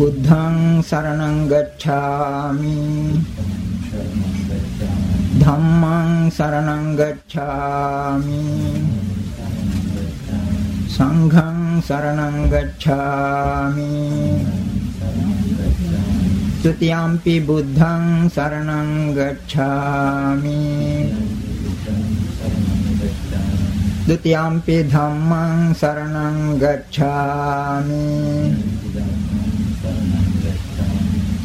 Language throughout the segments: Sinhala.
බුද්ධං සරණං ගච්ඡාමි ධම්මං සරණං ගච්ඡාමි සංඝං සරණං ගච්ඡාමි ဒ ුතියම්පි බුද්ධං සරණං ගච්ඡාමි ဒ ුතියම්පි ධම්මං සරණං ගච්ඡාමි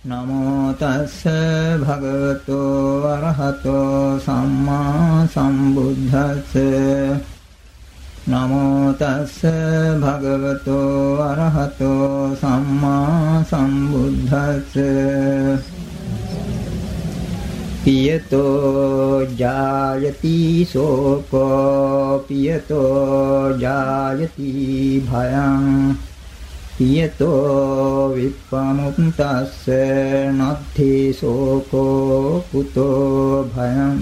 නමෝ තස්ස භගවතෝ අරහතෝ සම්මා සම්බුද්දස්ස නමෝ තස්ස භගවතෝ අරහතෝ සම්මා සම්බුද්දස්ස පියතෝ ජායති සෝකෝ පියතෝ ජායති භයං පියතෝ විප්පමුක්තස්ස නත්ථි සෝකෝ කුතෝ භයං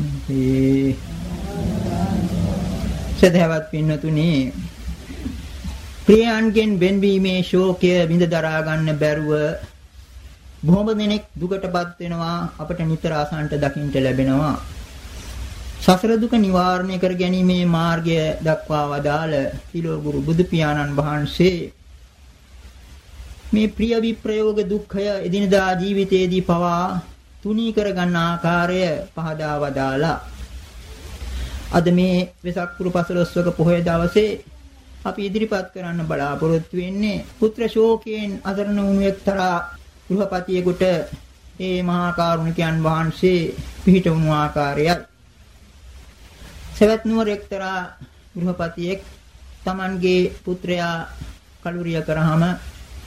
සදහවත් පින්නතුනි ප්‍රියයන්ගෙන් වෙන්වීමේ ශෝකය විඳ දරා ගන්න බැරුව බොහොම දෙනෙක් දුකටපත් වෙනවා අපට නිතර අසන්ට දකින්න ලැබෙනවා. සසර දුක නිවාරණය කර ගැනීමේ මාර්ගය දක්වා වදාළ තිලෝ ගුරු බුදු පියාණන් වහන්සේ මේ ප්‍රිය විප්‍රයෝග දුක්ඛය එදිනදා ජීවිතයේදී පවා තුනී කර ගන්න ආකාරය පහදා වදාලා අද මේ වෙසක් පුර පසළොස්වක පොහොය දවසේ අපි ඉදිරිපත් කරන්න බලාපොරොත්තු වෙන්නේ පුත්‍ර ශෝකයෙන් අසරණ වුණු එක්තරා ගෘහපතියෙකුට ඒ මහා කරුණිකයන් වහන්සේ පිහිට වුණු ආකාරයයි. සවැත් නුවර එක්තරා ගෘහපතියෙක් Tamanගේ පුත්‍රයා කලුරිය කරාම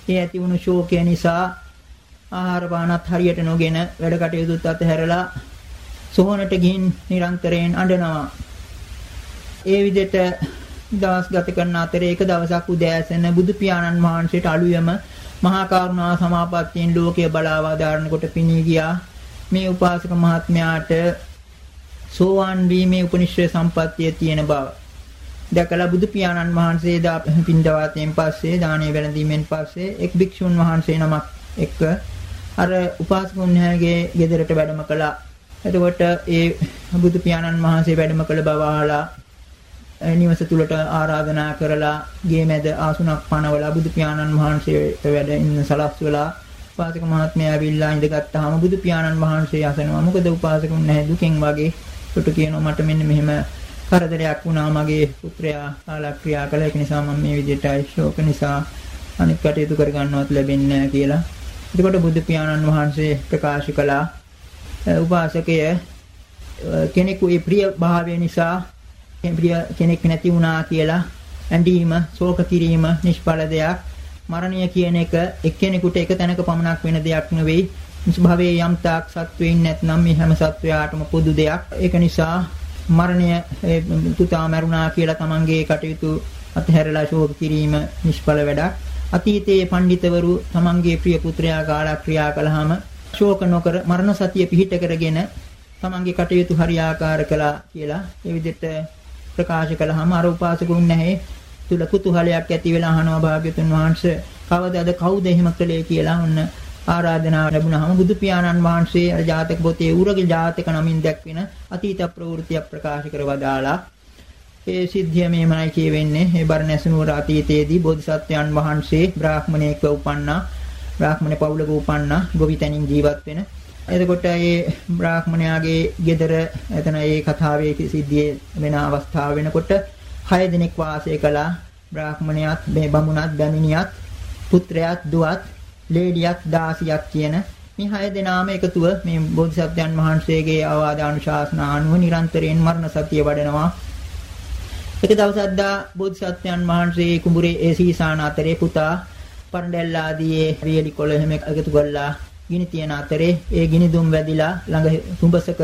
ඒ ඇති වුණු ශෝකය නිසා ආහාර පානත් හරියට නොගෙන වැඩ කටයුතුත් අතහැරලා සෝහනට ගිහින් නිරන්තරයෙන් අඬනවා. ඒ විදිහට දවස් ගත කරන අතරේ එක දවසක් උදෑසන බුදු පියාණන් වහන්සේට අලුයම මහා කරුණා සමාපත්තියෙන් ලෝකය බලාව දාරණ කොට පිණී ගියා. මේ උපාසක මහත්මයාට සෝවාන් වීමේ උපනිශ්‍රේ සම්පත්තිය තියෙන බව. දැකලා බුදු පියාණන් වහන්සේ දා පින්දවාතයෙන් පස්සේ දානීය වැළඳීමෙන් පස්සේ එක් භික්ෂුන් වහන්සේ නමක් එක්ක අර උපාසකුන්හගේ ගෙදරට වැඩම කළා. එතකොට ඒ බුදු පියාණන් වහන්සේ වැඩම කළ බව අහලා නිවස තුලට ආරාධනා කරලා ගේ මැද ආසුණක් පනවලා බුදු පියාණන් වහන්සේට වැඩ ඉන්න සලස්වලා උපාසක මහත්මයා ඇවිල්ලා ඉඳගත්තාම බුදු පියාණන් වහන්සේ අසනවා. මොකද උපාසකුන් නැහැ දුකෙන් වගේ? කොට කියනවා. මට මෙන්න මෙහෙම කරදරයක් වුණා මගේ පුත්‍රයා කාලක්‍රියා කළ ඒක නිසා මම මේ විදිහට ශෝක නිසා අනිත් කටයුතු කරගන්නවත් ලැබෙන්නේ නැහැ කියලා. එතකොට බුදු පියාණන් වහන්සේ ප්‍රකාශ කළා උපාසකය කෙනෙකුගේ ප්‍රිය භාවය නිසා ප්‍රිය කෙනෙක් නැති වුණා කියලා ඇඬීම, ශෝක කිරීම නිෂ්ඵල දෙයක්. මරණය කියන එක එක්කෙනෙකුට එක තැනක පමණක් වෙන දෙයක් නෙවෙයි. භවයේ යම් තාක් සත්වයින් නැත්නම් මේ හැම සත්වයාටම පොදු දෙයක්. ඒක නිසා මරණය පුතා මරුණා කියලා තමන්ගේ කටයුතු අතහැරලා ශෝක කිරීම නිෂ්ඵල වැඩක්. අතීතයේ පඬිතවරු තමන්ගේ ප්‍රිය පුත්‍රයා කාලා ක්‍රියා කළාම ශෝක නොකර මරණ සතිය පිහිට කරගෙන තමන්ගේ කටයුතු හරියාකාර කළා කියලා ඒ විදිහට ප්‍රකාශ කළාම අර උපාසකුන් නැහැ තුල කුතුහලයක් ඇති වෙලා අහනවා භාග්‍යතුන් වහන්සේ කවදාද කවුද එහෙම කළේ කියලා ඔන්න ආරාධනාව ලැබුණාම බුදු පියාණන් වහන්සේ අර ජාතක පොතේ උරගේ ජාතක නමින් දැක්වෙන අතීත ප්‍රවෘත්තියක් ප්‍රකාශ කරවදාලා ඒ සිද්ධිය මේමයි කියවෙන්නේ. ඒ බරණැස නුවර අතීතයේදී බෝධිසත්වයන් වහන්සේ බ්‍රාහ්මණයෙක්ව උපන්නා. බ්‍රාහ්මණ පවුලක උපන්නා. ගොවිතැනින් ජීවත් වෙන. එතකොට මේ බ්‍රාහ්මණයාගේ ගෙදර එතන ඒ කතාවේ සිද්ධියේ වෙන අවස්ථාව වෙනකොට 6 දිනක් වාසය කළා. බ්‍රාහ්මණයාත් මේ බමුණත් බැමිණියත් පුත්‍රයාත් දුවත් ලේඩියක් දාසියක් කියන මේ 6 දෙනාම එකතුව මේ බෝධිසත්වයන් වහන්සේගේ අවවාද අනුශාසනා අනුව නිරන්තරයෙන් මරණ සතිය වඩනවා එක දවසක් දා බෝධිසත්වයන් වහන්සේ කුඹුරේ ඒ සීසාන අතරේ පුතා පරඬැල්ලාදී වියලි කොළ එහෙම එකතු කළා ගිනි තියන අතරේ ඒ ගිනි දුම් වැදිලා ළඟ තුඹසක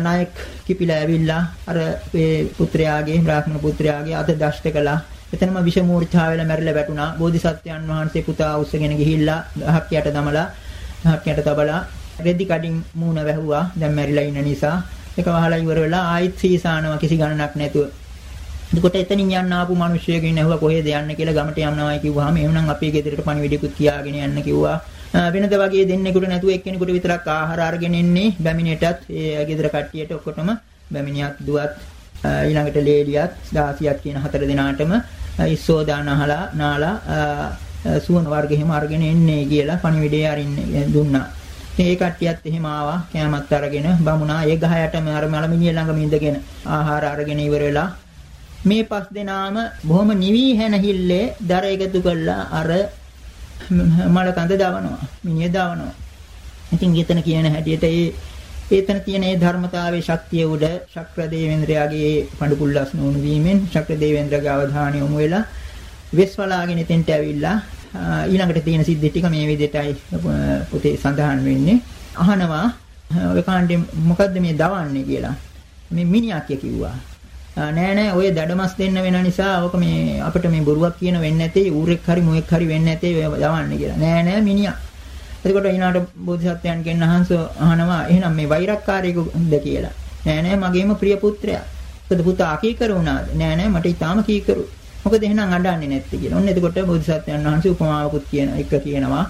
නායක කිපිලා ඇවිල්ලා අර ඒ පුත්‍රයාගේ බ්‍රාහ්මණ පුත්‍රයාගේ අත දෂ්ට කළා. එතනම විෂ මූර්ඡා වෙලා මැරිලා වැටුණා. බෝධිසත්වයන් වහන්සේ පුතා උස්සගෙන ගිහිල්ලා ගහක් යට දමලා ගහක් යට තබලා රෙදි කඩින් මූණ වැහුවා. දැන් මැරිලා ඉන්න නිසා ඒක වහලා ඉවර වෙලා ආයිත් සීසානවා කිසි ගණනක් නැතුව. එතකොට එතනින් යන්න ආපු මිනිස්සුයෙක්ගෙන් ඇහුවා කොහෙද යන්න කියලා ගමට යන්නවායි කිව්වහම එහෙනම් අපේ ගෙදරට පණිවිඩයකුත් කියාගෙන යන්න කිව්වා. වෙනද වගේ දෙන්නෙකුට නැතුව එක්කෙනෙකුට විතරක් ආහාර අරගෙන ඉන්නේ බැමිණියටත් ඒ ගෙදර කට්ටියට ඔක්කොටම බැමිණියක් දුවත් ඊළඟට ලේඩියත් දාසියක් කියන හතර දෙනාටම ඉස්සෝදාන අහලා නාලා සුවන වර්ග එහෙම අරගෙන එන්නේ කියලා පණිවිඩය අරින්න දුන්නා. ඒ කට්ටියත් එහෙම ආවා කෑමත් අරගෙන බමුණා ඒ ගහ යටම අර මලමිණිය ළඟම ඉඳගෙන ආහාර අරගෙන ඉවර වෙලා මේ පස් දෙනාම බොහොම නිවි හැනහිල්ලේ දර එකතු කළා අර මල කඳ දවනවා මිනිය දවනවා ඉතින් ඊතන කියන හැටියට ඒ ඒතන තියෙන ඒ ධර්මතාවයේ ශක්තිය උඩ ශක්‍ර දේවේන්ද්‍රයාගේ පඬු පුල්ලස් නොවුණු වීමෙන් ශක්‍ර දේවේන්ද්‍රගේ අවධානය යොමු වෙලා වෙස්වලාගෙන එතෙන්ට ඇවිල්ලා ඊළඟට තියෙන සිද්ධි ටික මේ විදිහටයි පොතේ සඳහන් වෙන්නේ අහනවා ඔය කාණ්ඩේ මොකද්ද මේ දවන්නේ කියලා මේ මිනිහා කිව්වා නෑ නෑ ඔය දඩමස් දෙන්න වෙන නිසා ඕක මේ අපිට මේ බොරුවක් කියන වෙන්නේ නැtei ඌරෙක් හරි මොෙක් හරි වෙන්නේ නැtei ඔය යවන්නේ කියලා. නෑ නෑ මිනිහා. එතකොට ඊනාට බෝධිසත්වයන්ගෙන් අහංස අහනවා එහෙනම් මේ වෛරක්කාරයෙකුද කියලා. නෑ නෑ මගේම ප්‍රිය පුත්‍රයා. මොකද පුතා අකීකරු වුණාද? නෑ නෑ මට ඊටාම කීකරු. මොකද එහෙනම් අඬන්නේ නැත්තේ කියලා. ඔන්න එතකොට බෝධිසත්වයන් වහන්සේ උපමාවකුත් කියන එක කියනවා.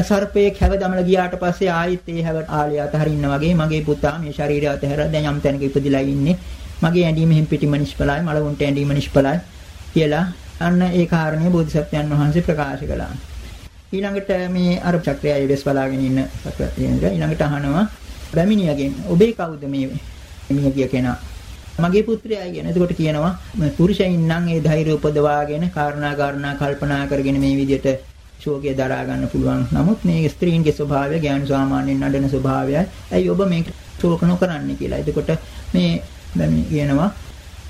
සර්පයේ හැව දමල ගියාට පස්සේ ආයෙත් ඒ හැව ආලිය අතහරින්න වගේ මගේ පුතා මේ ශරීරය අතහැර දැන් යම් තැනක ඉපදිලා ඉන්නේ මගේ ඇඬීම එහෙම් පිටිම නිෂ්ඵලයි මලවුන්ට ඇඬීම නිෂ්ඵලයි කියලා අන්න ඒ කාරණේ බෝධිසත්වයන් වහන්සේ ප්‍රකාශ කළා. ඊළඟට මේ අර චක්‍රයයි වෙස් බලාගෙන ඉන්න සත්‍යේන්ද්‍ර ඊළඟට අහනවා බැමිණියගෙන් ඔබේ කවුද මේ මිනිහ කිය කෙනා මගේ පුත්‍රයයි කියන. එතකොට කියනවා පුරුෂයින් නම් ඒ ධෛර්ය උපදවාගෙන කාරණා කාරණා කල්පනා කරගෙන මේ විදිහට ශෝකය දරා ගන්න පුළුවන්. නමුත් මේ ස්ත්‍රීන්ගේ ස්වභාවය ඥාන සාමාන්‍යයෙන් නඩන ස්වභාවයයි. ඇයි ඔබ මේක ශෝක නොකරන්නේ කියලා. එතකොට මේ කියනවා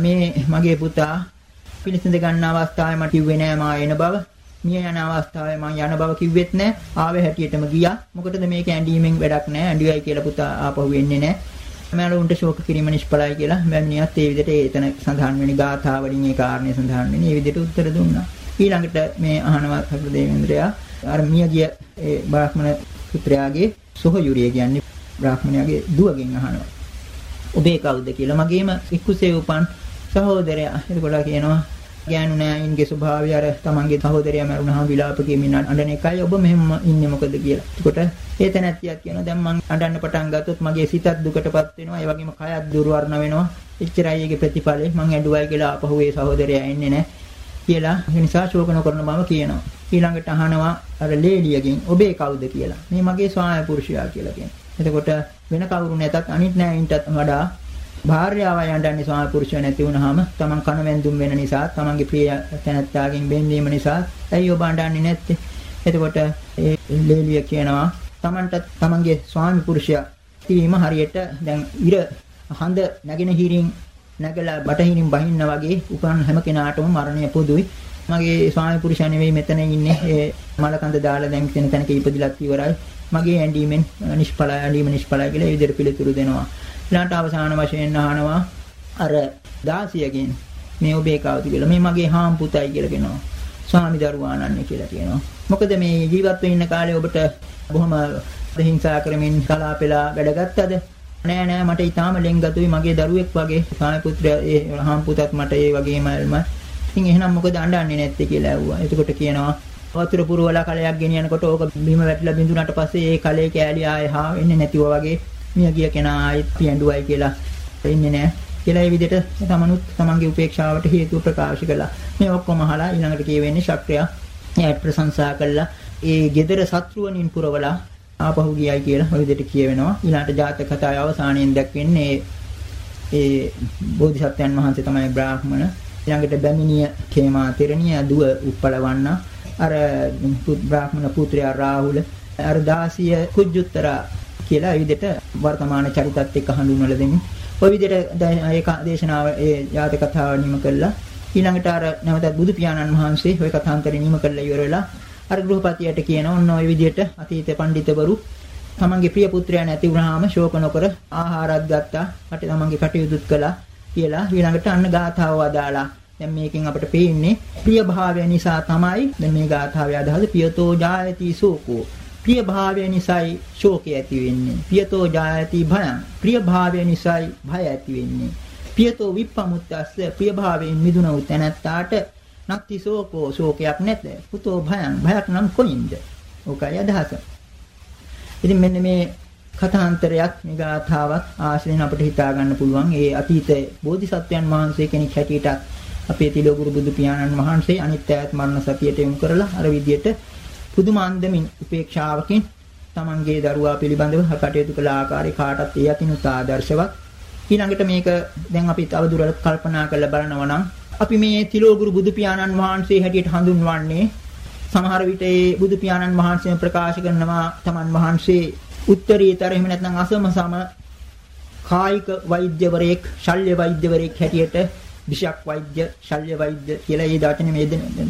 මේ මගේ පුතා පිළිසිඳ ගන්න අවස්ථාවේ මට කිව්වේ නෑ මා එන බව. මිය යන අවස්ථාවේ මම යන බව කිව්වෙත් නෑ. ආවේ හැටියටම ගියා. මොකටද මේක ඇඬීමෙන් වැඩක් නෑ. ඇඬුවයි කියලා පුතා ආපහු එන්නේ නෑ. මෑලුන්ට ශෝක කිරීම නිෂ්ඵලයි කියලා බැමිණියත් ඒ විදිහට එතන සඳහන් වෙන ගාථා වලින් ඒ කාරණේ සඳහන් වෙන. ඒ විදිහට උත්තර දුන්නා. ඊළඟට මේ අහනවා සකල දේවේන්ද්‍රයා අර මියගිය ඒ බ්‍රාහ්මණ පුත්‍රයාගේ සොහයුරිය කියන්නේ බ්‍රාහ්මණයාගේ දුවගෙන් අහනවා. ඔබේ කවුද කියලා මගේම ඉක්කුසේ උපන් සහෝදරයා. එතකොට කියනවා ගෑනු නෑයින්ගේ ස්වභාවය අර තමන්ගේ සහෝදරයා මරුණාම විලාප කියමින් අඬන එකයි ඔබ මෙහෙම ඉන්නේ මොකද කියලා. එතකොට ඒ තැනැත්තියක් කියනවා දැන් මං අඬන්න පටන් ගත්තොත් මගේ සිතත් දුකටපත් වෙනවා. ඒ වගේම කයත් දුර්වර්ණ වෙනවා. එච්චරයි ඒකේ ප්‍රතිඵලය. මං ඇඬුවයි කියලා ආපහු ඒ සහෝදරයා එන්නේ නැහැ කියලා. ඒ නිසා ශෝක නොකරන බව කියනවා. ඊළඟට අහනවා අර ලේලියගෙන් ඔබේ කවුද කියලා. මේ මගේ ස්වාමි පුරුෂයා කියලා කියනවා. එතකොට වෙන කවුරු නැතත් අනිත් නෑයින්ටත් වඩා භාර්යාව යඬන්නේ ස්වාමි පුරුෂය නැති වුනහම තමන් කන වැන්දුම් වෙන නිසා තමන්ගේ ප්‍රිය තැනැත්තාගෙන් බෙන්වීම නිසා ඇයි ඔබ අඬන්නේ නැත්තේ? එතකොට ඒ ලේලිය කියනවා තමන්ට තමන්ගේ ස්වාමි පුරුෂයා තීම හරියට දැන් ඉර හඳ නැගෙන හිරින් නැගලා බටහිරින් බහින්න වගේ උපන් හැම කෙනාටම මරණය පොදුයි. මගේ ස්වාමි පුරුෂයා නෙවෙයි මෙතන ඉන්නේ. ඒ මලකඳ දාලා දැන් තියෙන තැනක ඉපදිලත් ඉවරයි. මගේ ඇඬීමෙන් නිෂ්ඵලයි ඇඬීම නිෂ්ඵලයි කියලා ඒ විදිහට පිළිතුරු දෙනවා. ඊළඟට අවසාන වශයෙන් අහනවා අර දාසියගෙන් මේ ඔබේ කවුද කියලා. මේ මගේ හාම් පුතයි කියලා කියනවා. ස්වාමි දරුවාණන්නේ කියලා කියනවා. මොකද මේ ජීවත් වෙන්න කාලේ ඔබට බොහොම හිංසා කරමින් කලාපෙලා වැඩගත්තද? නෑ නෑ මට ඊටාම ලෙන්ගතුයි මගේ දරුවෙක් වගේ ස්වාමි පුත්‍රයා ඒ හාම් පුතත් මට ඒ වගේමල්ම. ඉතින් එහෙනම් මොකද අඬන්නේ නැත්තේ කියලා ඇහුවා. එතකොට කියනවා වතුර පුරවලා කලයක් ගෙනියනකොට ඕක බිම වැටිලා බිඳුනට පස්සේ ඒ කලේ කෑලි ආයේ හා වෙන්නේ නැතිව වගේ මිය ගිය කෙනා ආයෙත් පියඬුවයි කියලා ඉන්නේ නැහැ. කියලා ඒ විදිහට තමනුත් තමන්ගේ උපේක්ෂාවට හේතුව ප්‍රකාශ කළා. මේ ඔක්කොම අහලා ඊළඟට කියවෙන්නේ ශක්‍රයා එයාට ප්‍රශංසා කළා. ඒ gedara සත්‍රුවනින් පුරවලා ආපහු ගියයි කියලා ඔය විදිහට කියවෙනවා. ඊළඟට ජාතක කතාවේ අවසානයෙන් දැක්වෙන්නේ ඒ බෝධිසත්වයන් වහන්සේ තමයි බ්‍රාහ්මණ. ඊළඟට බැමිණිය කේමා තෙරණිය දුව උප්පලවන්න අර බ්‍රාහ්මණ පුත්‍රයා රාහුල අර දාසිය කුජුත්තරා කියලා ඒ විදිහට වර්තමාන චරිතත් එක්ක හඳුන්වලා දෙමින් ওই විදිහට ඒ දේශනාව ඒ ජාත කතාව නිම කළා. ඊළඟට අර නැවතත් බුදු පියාණන් වහන්සේ ওই කථාන්තරය නිම කළා ඉවර වෙලා අර ගෘහපතියට කියනවා ඔන්න ওই විදිහට අතීත පඬිතවරු තමන්ගේ ප්‍රිය පුත්‍රයා නැති වුණාම ශෝක නොකර ආහාරත් ගත්තා. කට තමන්ගේ කටයුතුත් කළා කියලා ඊළඟට අන්න ගාථාව අදාලා දැන් මේකෙන් අපිට පේන්නේ ප්‍රිය භාවය නිසා තමයි දැන් මේ ගාථාවේ අදහස පියතෝ ජායති සෝකෝ. ප්‍රිය භාවය නිසායි ශෝකය ඇති වෙන්නේ. පියතෝ ජායති භයං. ප්‍රිය භාවය නිසායි භය ඇති වෙන්නේ. පියතෝ විප්පමුත්තස්ස ප්‍රිය භාවයෙන් මිදුණ වූ තැනැත්තාට නත්ති ශෝකෝ ශෝකයක් නැත. පුතෝ භයං. භයක් නම් කොයින්ද? ඕකයි අදහස. ඉතින් මෙන්න මේ කථාන්තරයක් මේ ගාථාවක් ආශ්‍රයෙන් අපිට හිතා ගන්න පුළුවන්. ඒ අතීත බෝධිසත්වයන් වහන්සේ කෙනෙක් හැටියට අපේ තිලෝගුරු බුදු පියාණන් වහන්සේ අනිත්‍ය ආත්ම මරණ සතියට යොමු කරලා අර විදියට පුදුම අන්දමින් උපේක්ෂාවකින් තමන්ගේ දරුවා පිළිබඳව කටයුතු කළ ආකාරය කාටත් ඒ අතිනුත් ආදර්ශවත් ඊළඟට මේක දැන් අපි තව දුරට කල්පනා කරලා බලනවා නම් අපි මේ තිලෝගුරු බුදු පියාණන් වහන්සේ හැටියට හඳුන්වන්නේ සමහර විට ඒ බුදු පියාණන් වහන්සේ ප්‍රකාශ කරනවා තමන් වහන්සේ උත්තරීතර එහෙම නැත්නම් අසම සම කායික වෛද්‍යවරයෙක් ශල්‍ය වෛද්‍යවරයෙක් හැටියට විෂක් වෛද්‍ය ශල්‍ය වෛද්‍ය කියලා ඒ දාතනේ මේ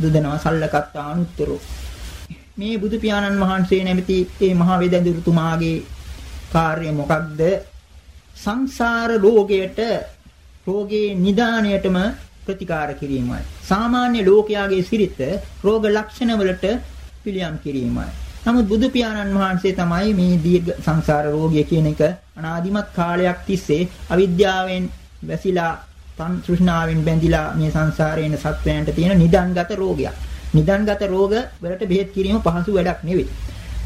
දෙනවා සල්ලකත් අනුත්තරෝ මේ බුදු පියාණන් වහන්සේ නැමැති ඒ මහා වේදඳුරුතුමාගේ කාර්යය මොකක්ද? සංසාර රෝගයට රෝගේ නිදාණයටම ප්‍රතිකාර කිරීමයි. සාමාන්‍ය ලෝකයාගේ සිරිත රෝග ලක්ෂණ වලට පිළියම් කිරීමයි. නමුත් බුදු පියාණන් වහන්සේ තමයි මේ දීර්ඝ සංසාර රෝගය කියන එක අනාදිමත් කාලයක් තිස්සේ අවිද්‍යාවෙන් වැසිලා තෘෂ්ණාවෙන් බැඳිලා මේ සංසාරේන සත්වයන්ට තියෙන නිදන්ගත රෝගයක්. නිදන්ගත රෝග වලට බෙහෙත් කිරීම පහසු වැඩක් නෙවෙයි.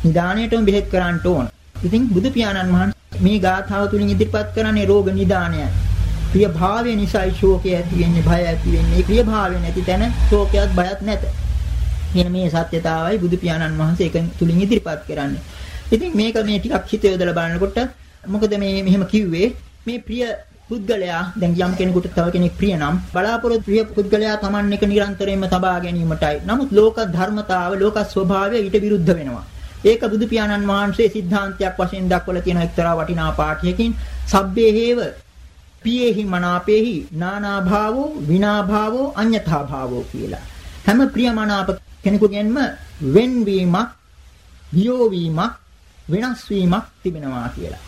නිදාණයටම බෙහෙත් කරන්න ඕන. ඉතින් බුදු පියාණන් වහන්සේ මේ ගාථාව තුලින් ඉදිරිපත් කරන්නේ රෝග නිදානයයි. ප්‍රිය භාවය නිසා ශෝකය ඇති වෙන්නේ, භය ඇති වෙන්නේ. ප්‍රිය භාවය නැති තැන ශෝකයක් බයක් නැත. මෙන්න මේ සත්‍යතාවයි බුදු පියාණන් වහන්සේ එක තුලින් ඉදිරිපත් කරන්නේ. ඉතින් මේක මේ ටිකක් හිත යොදලා බලනකොට මොකද මේ මෙහෙම කිව්වේ මේ ප්‍රිය පුද්ගලයා දැන් යම් කෙනෙකුට තව කෙනෙක් ප්‍රිය නම් බලාපොරොත්තු ප්‍රිය පුද්ගලයා Taman එක නිරන්තරයෙන්ම තබා ගැනීමටයි. නමුත් ලෝක ධර්මතාව ලෝක ස්වභාවය ඊට විරුද්ධ වෙනවා. ඒක බුදු පියාණන් වහන්සේ સિદ્ધාන්තයක් වශයෙන් දක්වලා තියෙන එක්තරා වටිනා පාඨයකින් සබ්බේ හේව පියේහි මනාපේහි නානා භාවෝ විනා භාවෝ අඤ්‍යතා භාවෝ කියලා. හැම ප්‍රියමනාප කෙනෙකුගෙන්ම වෙන්වීමක්, වියෝවීමක්, වෙනස් වීමක් තිබෙනවා කියලා.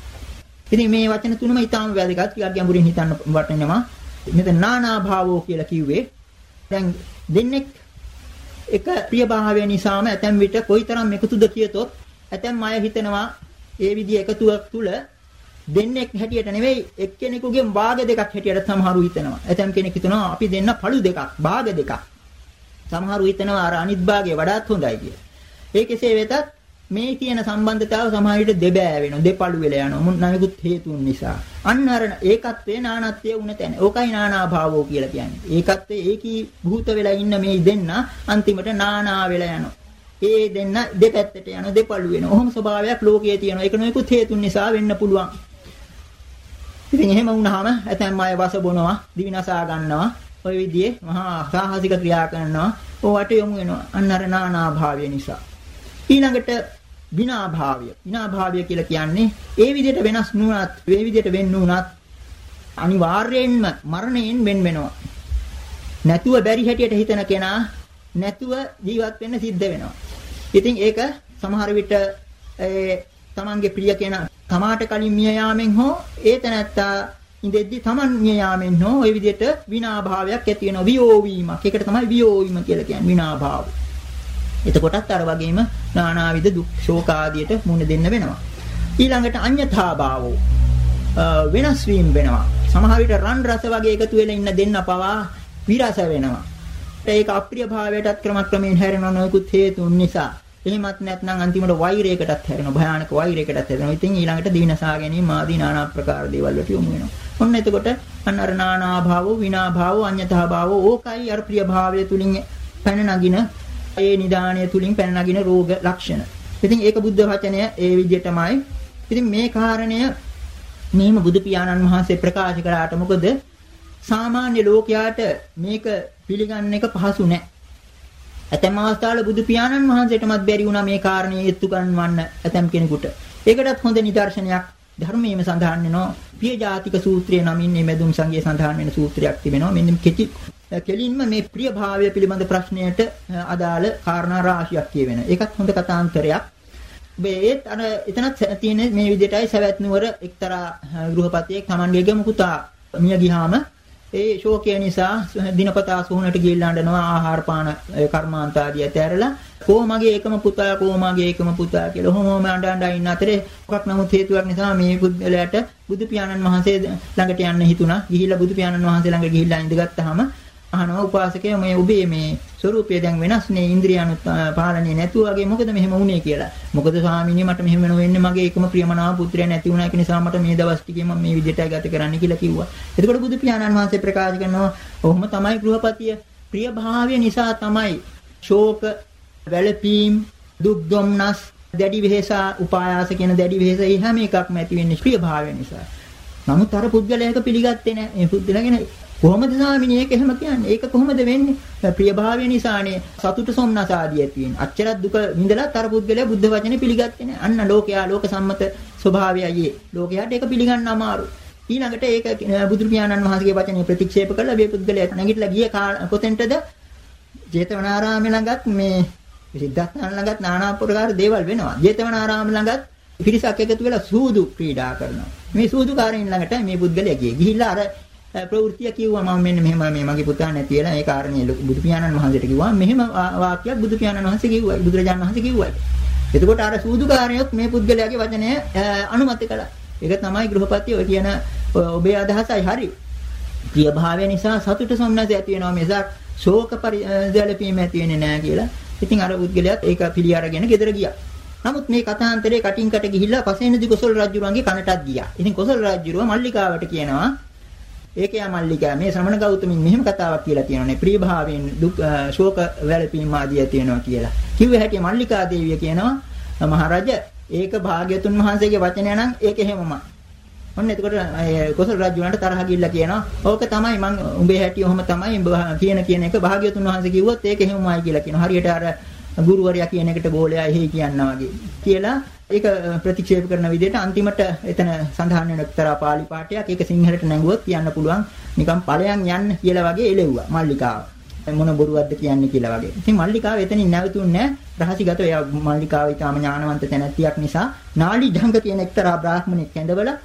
ඉතින් මේ වචන තුනම ඊටාම වැදගත්. ටිකක් ගැඹුරින් හිතන්න වටිනවා. මෙතන නානා භාවෝ කියලා කිව්වේ දැන් දෙන්නෙක් එක ප්‍රියභාවය නිසාම ඇතැම් විට කොයිතරම් එකතුද කියතොත් ඇතැම් අය හිතනවා ඒ විදිහ එකතුවක් තුල දෙන්නෙක් හැටියට නෙවෙයි එක්කෙනෙකුගෙන් භාග දෙකක් හැටියට සමහරු හිතනවා. ඇතැම් කෙනෙක් හිතනවා අපි දෙන්න පළු දෙකක්, භාග දෙකක්. සමහරු හිතනවා අර අනිත් භාගය වඩාත් හොඳයි කියලා. ඒ කෙසේ වෙතත් මේ කියන සම්බන්ධතාව සමහර විට දෙබෑ වෙනවා දෙපළු වෙලා යනවා. මුන් නැනිකුත් හේතුන් නිසා. අන්න අර ඒකත්වයේ නානත්වයේ උන තැන. ඕකයි නානා භාවෝ කියලා කියන්නේ. ඒකත්වයේ ඒකී භූත වෙලා ඉන්න මේ දෙන්න අන්තිමට නානා වෙලා යනවා. ඒ දෙන්න දෙපැත්තට යන දෙපළු වෙනවා. ඔහොම ස්වභාවයක් ලෝකයේ තියෙනවා. ඒක නොයෙකුත් හේතුන් නිසා වෙන්න පුළුවන්. ඉතින් එහෙම වුණාම ඇතැම් අය වස බොනවා දිවිනසා ගන්නවා. ඔය විදිහේ මහා සාහසික ක්‍රියා කරනවා. ඕවට යොමු වෙනවා. අන්න අර නානා භාවය නිසා. ඊළඟට විනාභාවය. විනාභාවය කියලා කියන්නේ ඒ විදිහට වෙනස් නුනත්, ඒ විදිහට වෙන්න උනත් අනිවාර්යයෙන්ම මරණයෙන් වෙන් වෙනවා. නැතුව බැරි හැටියට හිතන කෙනා නැතුව ජීවත් වෙන්න සිද්ධ වෙනවා. ඉතින් ඒක සමහර විට ඒ තමන්ගේ ප්‍රිය කෙනා තමාට කලින් මිය යාමෙන් හෝ ඒ තැනැත්තා ඉඳෙද්දි තමන් මිය යාමෙන් හෝ ওই විදිහට විනාභාවයක් ඇති වෙනවා වියෝ වීමක්. ඒකට තමයි වියෝ වීම කියලා කියන්නේ විනාභාවය. එතකොටත් අර වගේම නානාවිද දුක් ශෝක ආදියට මුහුණ දෙන්න වෙනවා. ඊළඟට අඤ්‍යථාභාවෝ වෙනස් වීම වෙනවා. සමහර විට රන් රස වගේ එකතු වෙලා ඉන්න දෙන්න පවා විරස වෙනවා. ඒක අප්‍රිය භාවයටත් ක්‍රමක්‍රමයෙන් හැරෙනවා නොයෙකුත් හේතුන් නිසා. එහෙමත් නැත්නම් අන්තිමට වෛරයකටත් හැරෙනවා. භයානක වෛරයකටත් හැරෙනවා. ඉතින් ඊළඟට දිනසා ගැනීම ආදී নানা ආකාර දේවල් වලට යොමු වෙනවා. ඔන්න එතකොට අන්න අර නානා භාවෝ විනා භාවෝ අඤ්‍යතා භාවෝ ඕකයි අර ප්‍රිය භාවය තුලින් පැන නගින ඒ නිදාණය තුලින් පැන නගින රෝග ලක්ෂණ. ඉතින් ඒක බුද්ධ වචනය ඒ විදිහටමයි. ඉතින් මේ කාරණය මෙහිම බුදු පියාණන් වහන්සේ ප්‍රකාශ කළාට මොකද සාමාන්‍ය ලෝකයාට මේක පිළිගන්න එක පහසු නෑ. ඇතැම් අවස්ථාවල බුදු පියාණන් වහන්සේටමත් බැරි වුණා මේ කාරණේ එත්තු ගන්නවන්න ඇතැම් කෙනෙකුට. ඒකටත් හොඳ නිදර්ශනයක් ධර්මයේම සඳහන් වෙනවා. පිය ජාතික සූත්‍රය නමින් මේ මෙදුම් සංගයේ සඳහන් වෙන සූත්‍රයක් තිබෙනවා. මෙන්න කෙටි කෙලින්ම මේ ප්‍රිය භාවය පිළිබඳ ප්‍රශ්නයට අදාළ කාරණා රාශියක් කියවෙන. ඒකත් හොඳ කතාන්තරයක්. ඒත් අර එතනත් තියෙන මේ විදිහටයි සවැත් නුවර එක්තරා ගෘහපතියෙක් Tamanගේ ගම පුතා මිය ගියාම ඒ ශෝකය නිසා දිනපතා සුහුණට ගිහිල්ලා අඬනවා ආහාර පාන කර්මාන්ත ආදී ඇතැරලා කොහොමගේ එකම පුතා කොහොමගේ එකම පුතා කියලා ඔහොමම අඬ අඬ ඉන්න අතරේ මොකක් නමුත් හේතුවක් නිසා මේ පුද්ගලයාට බුදු පියාණන් වහන්සේ ළඟට යන්න හිතුණා. ගිහිල්ලා බුදු පියාණන් වහන්සේ ළඟ ගිහිල්ලා ඉඳගත්තාම අහනවා උපාසකයා මේ ඔබේ මේ ස්වરૂපය දැන් වෙනස්නේ ඉන්ද්‍රියන් පාලනය නැතුව වගේ මොකද මෙහෙම වුනේ කියලා. මොකද ස්වාමීනි මට මෙහෙම වෙන්නේ මගේ එකම ප්‍රියමනාප පුත්‍රයා නැති වුණා ඒක නිසා මට මේ දවස් ටිකේ මම මේ විදිහට ගත කරන්න කියලා කිව්වා. එතකොට බුදු පියාණන් වහන්සේ ප්‍රකාශ කරනවා ඔහොම තමයි ගෘහපතිය ප්‍රිය භාවය නිසා තමයි ශෝක වැළපීම් දුක් දුම්නස් දැඩි වෙහසා උපායාස කියන දැඩි වෙහස හැම එකක්ම ඇති වෙන්නේ ප්‍රිය භාවය නිසා. නමුත් අර පුද්ගලයාක පිළිගත්තේ නැහැ. මේ පුද්ගලයාගෙන කොහොමද ස්වාමිනේ ඒක එහෙම කියන්නේ? ඒක කොහොමද වෙන්නේ? ප්‍රියභාවය නිසානේ සතුට සොම්නස ආදී ඇති වෙන්නේ. අච්චර දුක විඳලා තර පුද්ගලයා බුද්ධ වචනේ පිළිගත්තේ නැහැ. අන්න ලෝකයා ලෝක සම්මත ස්වභාවයයි. ලෝකයාට ඒක පිළිගන්න අමාරු. ඊළඟට ඒක බුදු පියාණන් වහන්සේගේ වචනේ ප්‍රතික්ෂේප කළා මේ පුද්ගලයා නැගිටලා ගිය කොතෙන්ටද? ජේතවනාරාමේ ළඟත් මේ සිද්ධාර්ථයන් ළඟත් নানা ආකාර දේවල් වෙනවා. ජේතවනාරාම ළඟත් පිරිසක් එකතු වෙලා සූදු ක්‍රීඩා කරනවා. මේ සූදුකාරයින් ළඟට මේ පුද්ගලයා ගියේ. ගිහිල්ලා අර ප්‍රවෘත්තිය කිව්වා මම මෙන්න මෙහෙම මේ මගේ පුතා නැති වෙලා ඒ කාරණේ බුදු පියාණන් වහන්සේට කිව්වා. මෙහෙම වාක්‍යයක් බුදු පියාණන් වහන්සේ කිව්වයි බුදුරජාණන් වහන්සේ කිව්වයි එතකොට අර සූදුකාරයොත් මේ පුද්ගලයාගේ වචනය අනුමත කළා. ඒක තමයි ගෘහපති ඔය කියන ඔබේ අදහසයි. හරි. ප්‍රිය භාවය නිසා සතුට සොම්නස ඇති වෙනවා මිසක් ශෝක පරිදැලපීම ඇති වෙන්නේ නැහැ කියලා. ඉතින් අර පුද්ගලයාත් ඒක පිළි අරගෙන ගෙදර ගියා. නමුත් මේ කතාන්තරේ කටින් කට ගිහිල්ලා පසේනදි කොසල් රජුරන්ගේ කනටත් ගියා. ඉතින් කොසල් රජුරුව මල්ලිකාවට කියනවා ඒකේ මල්ලිකා මේ ශ්‍රමණ ගෞතමින් මෙහෙම කතාවක් කියලා තියෙනවානේ. ප්‍රිය භාවයෙන් දුක් ශෝක වැළපීම් ආදිය තියෙනවා කියලා. කිව්ව හැටි මල්ලිකා දේවිය කියනවා මහරජ ඒක භාග්‍යතුන් වහන්සේගේ වචනය නම් ඒක එහෙමමයි. ඔන්න එතකොට කොසල් රජුණන්ට තරහ ගිල්ලා කියනවා. ඕක තමයි මං උඹේ හැටි ඔහම තමයි කියන කියන එක භාග්‍යතුන් වහන්සේ කිව්වොත් ඒක එහෙමමයි කියලා කියනවා. හරියට අර ගුරුවරයා කියන එකට ගෝලයා එහෙයි කියනවා වගේ. කියලා ඒක ප්‍රතික්ෂේප කරන විදිහට අන්තිමට එතන සඳහන් වෙන එක්තරා පාලි පාඨයක් ඒක සිංහලට නැංගුවොත් කියන්න පුළුවන් නිකන් ඵලයන් යන්න කියලා වගේ එළෙව්වා මල්ලිකාව. මොන බොරුවක්ද කියන්නේ කියලා වගේ. ඉතින් මල්ලිකාව එතනින් නැවතුන්නේ රහසිගත එයා මල්ලිකාව ඊටාම ඥානවන්ත තැනැත්තියක් නිසා නාලි ඩංග කියන එක්තරා බ්‍රාහ්මණෙක් ඇඳවලා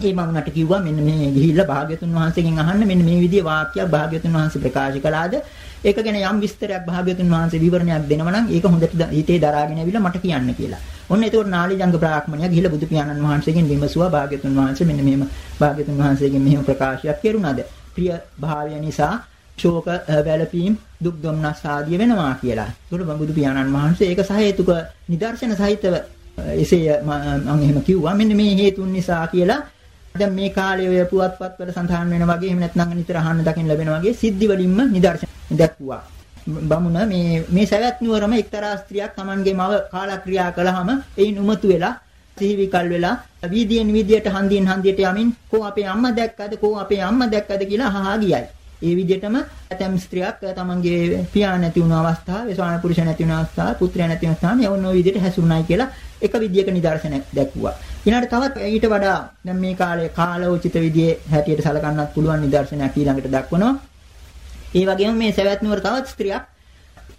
ඒ මං කිව්වා මෙන්න මේ ගිහිල්ලා භාග්‍යතුන් වහන්සේගෙන් අහන්න මෙන්න මේ විදිහේ වාක්‍යයක් භාග්‍යතුන් වහන්සේ ප්‍රකාශ කළාද ඒක ගැන යම් විස්තරයක් භාග්‍යතුන් වහන්සේ විවරණයක් දෙනවා නම් ඒක හොඳට හිතේ දරාගෙන ඇවිල්ලා මට කියන්න කියලා. ඔන්න එතකොට නාලිජංග බ්‍රාහ්මණයා ගිහිල්ලා බුදු පියාණන් වහන්සේගෙන් විමසුවා භාග්‍යතුන් වහන්සේ මෙන්න මෙහෙම භාග්‍යතුන් වහන්සේගෙන් මෙහෙම ප්‍රකාශයක් කෙරුණාද? ප්‍රිය භාවය නිසා ශෝක වැළපීම් දුක් දුම්නස් ආදිය වෙනවා කියලා. ඒකට බුදු පියාණන් වහන්සේ ඒක සහේතුක නිදර්ශන සහිතව එසේ මම එහෙම කිව්වා. මෙන්න මේ හේතුන් නිසා කියලා දැන් මේ කාලේ ඔය පුවත්පත් වල සඳහන් වෙන වගේ එහෙම නැත්නම් නිතර අහන්න දකින්න ලැබෙන වගේ සිද්ධි වලින්ම නිදර්ශන දැක්වුවා. බමුණ මේ මේ සවැත් නුවරම එක්තරා ස්ත්‍රියක් Tamanගේ මව කාලක්‍රියා කළාම එයින් උමතු වෙලා සිහිවිකල් වෙලා වීදියෙන් වීදියට හන්දියෙන් හන්දියට යමින් කෝ අපේ අම්මා දැක්කද කෝ අපේ අම්මා දැක්කද කියලා අහහා ගියයි. ඒ විදිහටම ඇතම් ස්ත්‍රියක් තමන්ගේ පියා නැති වුණ අවස්ථාවේ ස්වාමි පුරුෂ නැති වුණ අවස්ථාවේ පුත්‍රයා නැති වුණ අවස්ථාවේ යවන ওই විදිහට හැසිරුණායි කියලා එක විදියක නිදර්ශනයක් දැක්වුවා. ඊළඟට තවත් ඊට වඩා දැන් මේ කාලේ කාලෝචිත විදිහේ හැටියට සලකන්නත් පුළුවන් නිදර්ශනයක් ඊළඟට දක්වනවා. ඒ වගේම මේ සවැත් නුවර තවත් ස්ත්‍රියක්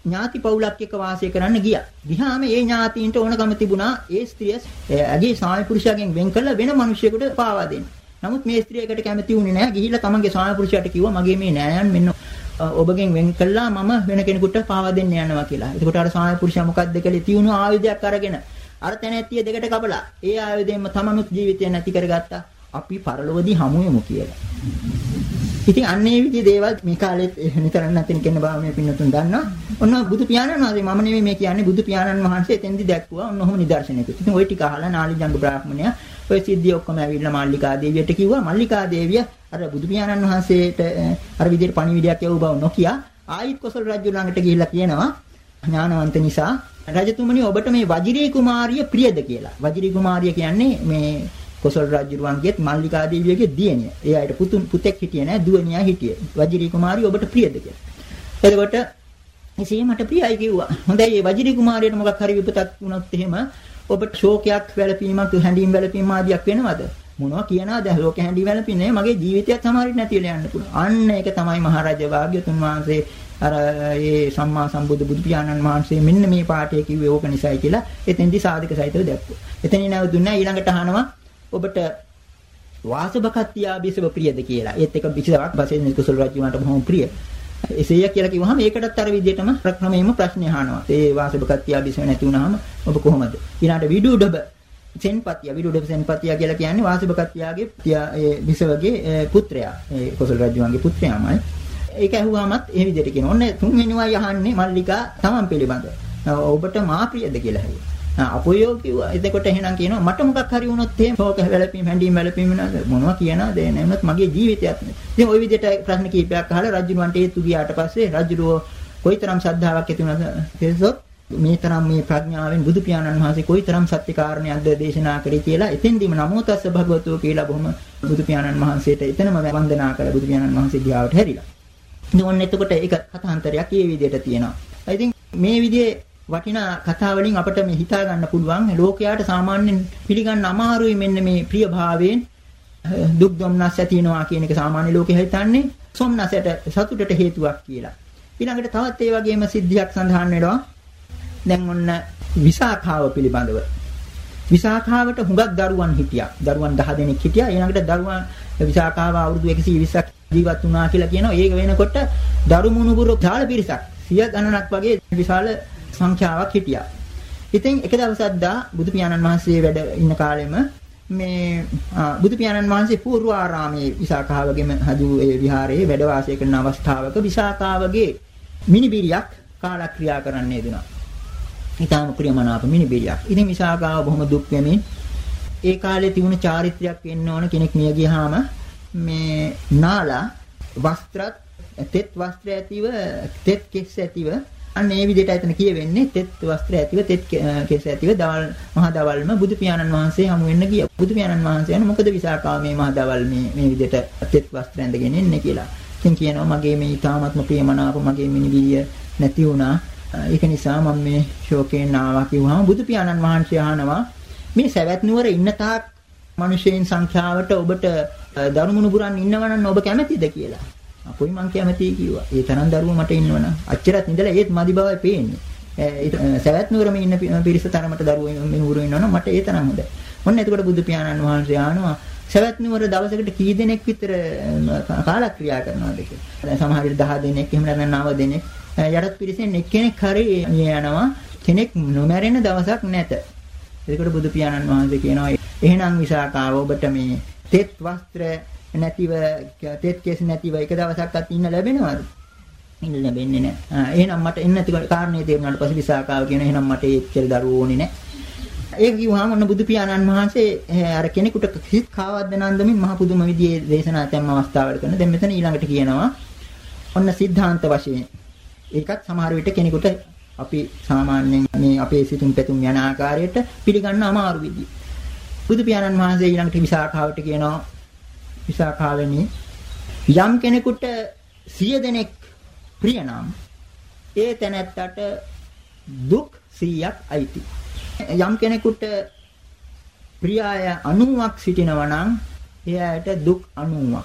ඥාති පවුලක් එක්ක වාසය කරන්න ගියා. ගියාම ඒ ඥාතීන්ට ඕනකම තිබුණා ඒ ස්ත්‍රිය ඇගේ ස්වාමි පුරුෂයාගෙන් වෙන් කළ වෙන මිනිහෙකුට පාවා දෙන්න. නමුත් මේ ස්ත්‍රියකට කැමති වුණේ නැහැ. ගිහිල්ලා තමන්ගේ ස්වාමි පුරුෂයාට කිව්වා මගේ මේ නෑයන් මෙන්න ඔබගෙන් වෙන් කළා මම වෙන කෙනෙකුට පාවා දෙන්න යනවා කියලා. එතකොට අර ස්වාමි පුරුෂයා මොකක්ද කළේ? තියුණු ආයුධයක් අරගෙන අර තැනැත්තිය දෙකට කපලා ඒ ආයුධයෙන්ම තමනුත් ජීවිතය නැති කරගත්තා. අපි පරලොවදී හමු වෙමු කියලා. ඉතින් අන්න ඒ විදිහේ දේවල් මේ කාලෙත් නිතර නැතින කෙන බව මේ පින්නතුන් දන්නවා. ඔන්න බුදු පියාණන් වහන්සේ මම නෙමෙයි මේ කියන්නේ බුදු පියාණන් වහන්සේ එතෙන්දි දැක්කුවා. ඔන්න ඔහොම නිදර්ශනයක. ඉතින් ওই ටික අහලා නාලිජංග බ්‍රාහ්මණයා ඔය සිද්ධිය ඔක්කොම ඇවිල්ලා මල්ලිකා දේවියට කිව්වා. මල්ලිකා දේවිය අර බුදු පියාණන් වහන්සේට අර විදිහට පණිවිඩයක් යවු බව නොකිය ආයිත් කොසල් රජු ළඟට ගිහිල්ලා කියනවා ඥානවන්ත නිසා රජතුමනි ඔබට මේ වජිරී කුමාරිය ප්‍රියද කියලා. වජිරී කුමාරිය කියන්නේ මේ කොසල් රජුරුවන්ගේත් මල්ලිකා දේවියගේ දියණිය. ඒ අයට පුතුන් පුතෙක් හිටියේ නෑ දුවණියා හිටියේ. වජිරී කුමාරිය ඔබට ප්‍රියද කියලා. එතකොට එසේ මට ප්‍රියයි කිව්වා. හොඳයි මේ වජිරී කුමාරියට මොකක් හරි විපතක් වුණොත් එහෙම ඔබට ශෝකයක් වැළපීමක් හැඬීම් වැළපීම ආදියක් වෙනවද? මොනවා කියනවාද? ශෝක හැඬීම් වැළපීන්නේ මගේ ජීවිතයත් සමහරිට නැති වෙලා යන්න පුළුවන්. අන්න ඒක තමයි මහරජා වාග්යතුන් වහන්සේ අර ඒ සම්මා සම්බුදු බුදු පියාණන් වහන්සේ මෙන්න මේ පාඩේ කිව්වේ ඕක නිසායි කියලා එතෙන්දි සාධක සහිතව දැක්වුවා. එතනින් නැවතුණා ඊළඟට අහනවා ඔබට වාසබකත්තියා බිසව ප්‍රියද කියලා. ඒත් එක බිසවක් වශයෙන් කුසල රජුන්ට බොහොම ප්‍රිය. එසේය කියලා කිව්වහම ඒකටත් අර විදිහටම ප්‍රක්‍රමයෙන්ම ප්‍රශ්න අහනවා. ඒ වාසබකත්තියා බිසව නැති වුනහම ඔබ කොහොමද? ඊළඟට විදුඩබ සෙන්පතිය විදුඩබ සෙන්පතිය කියලා කියන්නේ වාසබකත්තියාගේ ඒ බිසවගේ පුත්‍රයා. ඒ කුසල රජුන්ගේ පුත්‍රයාමයි. ඒක ඇහුවාමත් ඒ විදිහට කියනවා. ඔන්න තුන්වෙනිවයි අහන්නේ මල්ලිකා තමන් පිළිබඳ. ඔබට මා ප්‍රියද කියලා ඇහුවා. අපොයෝ කිව්වා. එතකොට එහෙනම් කියනවා මට මොකක් හරි වුණොත් එහෙම ශෝක වැළපීම් හැඬීම් වැළපීම් මොනවා කියනවාද එනමුත් මගේ ජීවිතයත් නේ. ඉතින් ওই විදිහට ප්‍රශ්න කීපයක් අහලා රජුණන්ට ඒත්තු ගියාට පස්සේ රජුරෝ කොයිතරම් ශ්‍රද්ධාවක් ඇති වුණාද තේසොත් මේ තරම් මේ ප්‍රඥාවෙන් බුදු පියාණන් වහන්සේ කොයිතරම් සත්‍ය කාරණයක්ද දේශනා කරේ කියලා එතෙන්දීම නමෝ තස්ස භගවතු කියලා බොහොම බුදු පියාණන් වහන්සේට එතනම වන්දනා කළ බුදු පියාණන් වහන්සේ ගියාවට හැරිලා. ඉතින් ඔන්න එතකොට ඒක කතාන්තරයක් මේ විදිහට තියෙනවා. ඉතින් මේ විදිහේ වටිනා කතා වලින් අපිට මේ හිතා ගන්න පුළුවන් ලෝකයාට සාමාන්‍යයෙන් පිළිගන්න අමාරුයි මෙන්න මේ ප්‍රියභාවයෙන් දුක් දුම්නස් ඇති වෙනවා කියන එක සාමාන්‍ය ලෝකෙ හිතන්නේ සොම්නසට සතුටට හේතුවක් කියලා. ඊළඟට තවත් ඒ වගේම සිද්ධියක් සඳහන් වෙනවා. දැන් ඔන්න විසාඛාව පිළිබඳව. විසාඛාවට හුඟක් දරුවන් හිටියා. දරුවන් 10 දෙනෙක් හිටියා. ඊළඟට දරුවන් විසාඛාව අවුරුදු 120ක් ජීවත් වුණා කියලා කියනවා. ඒක වෙනකොට දරු මුණුබුරු විශාල පිරිසක් සිය ගණනක් වගේ විශාල සංඛ්‍යාවක් හිටියා. ඉතින් එක දවසක් දා බුදු පියාණන් වහන්සේ වැඩ ඉන්න කාලෙම මේ බුදු පියාණන් වහන්සේ පූර්වාරාමයේ විසාකාවගේම හදු ඒ විහාරයේ වැඩ වාසය කරන අවස්ථාවක විසාකාවගේ මිනිබිරියක් කාලක්‍රියා කරන්නේ දුනා. ඊටාම ප්‍රියමනාප මිනිබිරියක්. ඉතින් විසාකාව බොහොම දුක් වෙමින් ඒ කාලේ තිබුණ චාරිත්‍රයක් වෙන්න ඕන කෙනෙක් මිය ගියාම මේ නාලා වස්ත්‍රත් තෙත් වස්ත්‍ර ඇතිව තෙත් කෙස් ඇතිව අන්න ඒ විදිහට එතන කියවෙන්නේ තෙත් වස්ත්‍ර ඇතිව තෙත් කෙස් ඇතිව දවල් මහා දවල්ම බුදු පියාණන් වහන්සේ හමු වෙන්න ගියා. බුදු පියාණන් වහන්සේ යන මොකද විසාකා මේ මහා දවල් මේ මේ විදිහට තෙත් වස්ත්‍ර ඇඳගෙන ඉන්නේ කියලා. ඉතින් කියනවා මගේ මේ ඊ타ත්ම ප්‍රියමනාප මගේ මිනිබිරිය නැති වුණා. ඒක නිසා මම මේ ශෝකයෙන් ආවා කිව්වහම බුදු පියාණන් වහන්සේ අහනවා මේ සවැත් නුවර ඉන්න තාක් මිනිසෙයින් සංඛ්‍යාවට ඔබට දරුමුණු පුරන් ඉන්නවනම් ඔබ කැමතිද කියලා. අපොයි මං කැමතියි කිව්වා. ඒ තරම් දරුවෝ මට ඉන්නවනම් අච්චරත් ඉඳලා ඒත් මදි බවයි පේන්නේ. ඒ සවැත් නුවරම ඉන්න පිරිස තරමට දරුවෝ මෙහුරු ඉන්නවනම් මට ඒ තරම් හොඳයි. ඔන්න එතකොට බුදු පියාණන් වහන්සේ ආනවා සවැත් නුවර දවසකට කී දෙනෙක් විතර කාලක්‍රියා කරනවද කියලා. දැන් සමහර විට 10 දෙනෙක් එහෙම නැත්නම් 9 දෙනෙක් යටත් පිරිසෙන් එක්කෙනෙක් හරි යනවා කෙනෙක් නොමැරෙන දවසක් නැත. එතකොට බුදු පියාණන් වහන්සේ කියනවා එහෙනම් විසාකාව ඔබට මේ තෙත් වස්ත්‍ර නැතිව තෙත් කෙස් නැතිව එක දවසක්වත් ඉන්න ලැබෙනවද? ඉන්න ලැබෙන්නේ නැහැ. එහෙනම් මට එන්න නැති කාරණේ තේරුණාට පස්සේ විසාකාව කියන එහෙනම් මට ඒච්චර දරුවෝ ඕනේ නැහැ. ඒක කිව්වහම ඔන්න බුදු පියාණන් වහන්සේ අර කෙනෙකුට කිසිත් කාවද්ද නන්දමින් මහ පුදුම විදිහේ දේශනා තැම්ම අවස්ථාවල කරන. දැන් මෙතන ඊළඟට කියනවා ඔන්න සිද්ධාන්ත වශයෙන්. ඒකත් සමහර විට කෙනෙකුට අපි සාමාන්‍යයෙන් මේ අපේ සිතුම් පැතුම් යන ආකාරයට පිළිගන්න අමාරු විදිය. බුදු පියාණන් වහන්සේ ඊළඟට විසාකාවට කියනවා විසාකාවෙනි යම් කෙනෙකුට සිය දෙනෙක් ප්‍රිය නම් ඒ තැනැත්තට දුක් 100ක් අයිති. යම් කෙනෙකුට ප්‍රියය 90ක් සිටිනවා නම් එයාට දුක් 90ක්.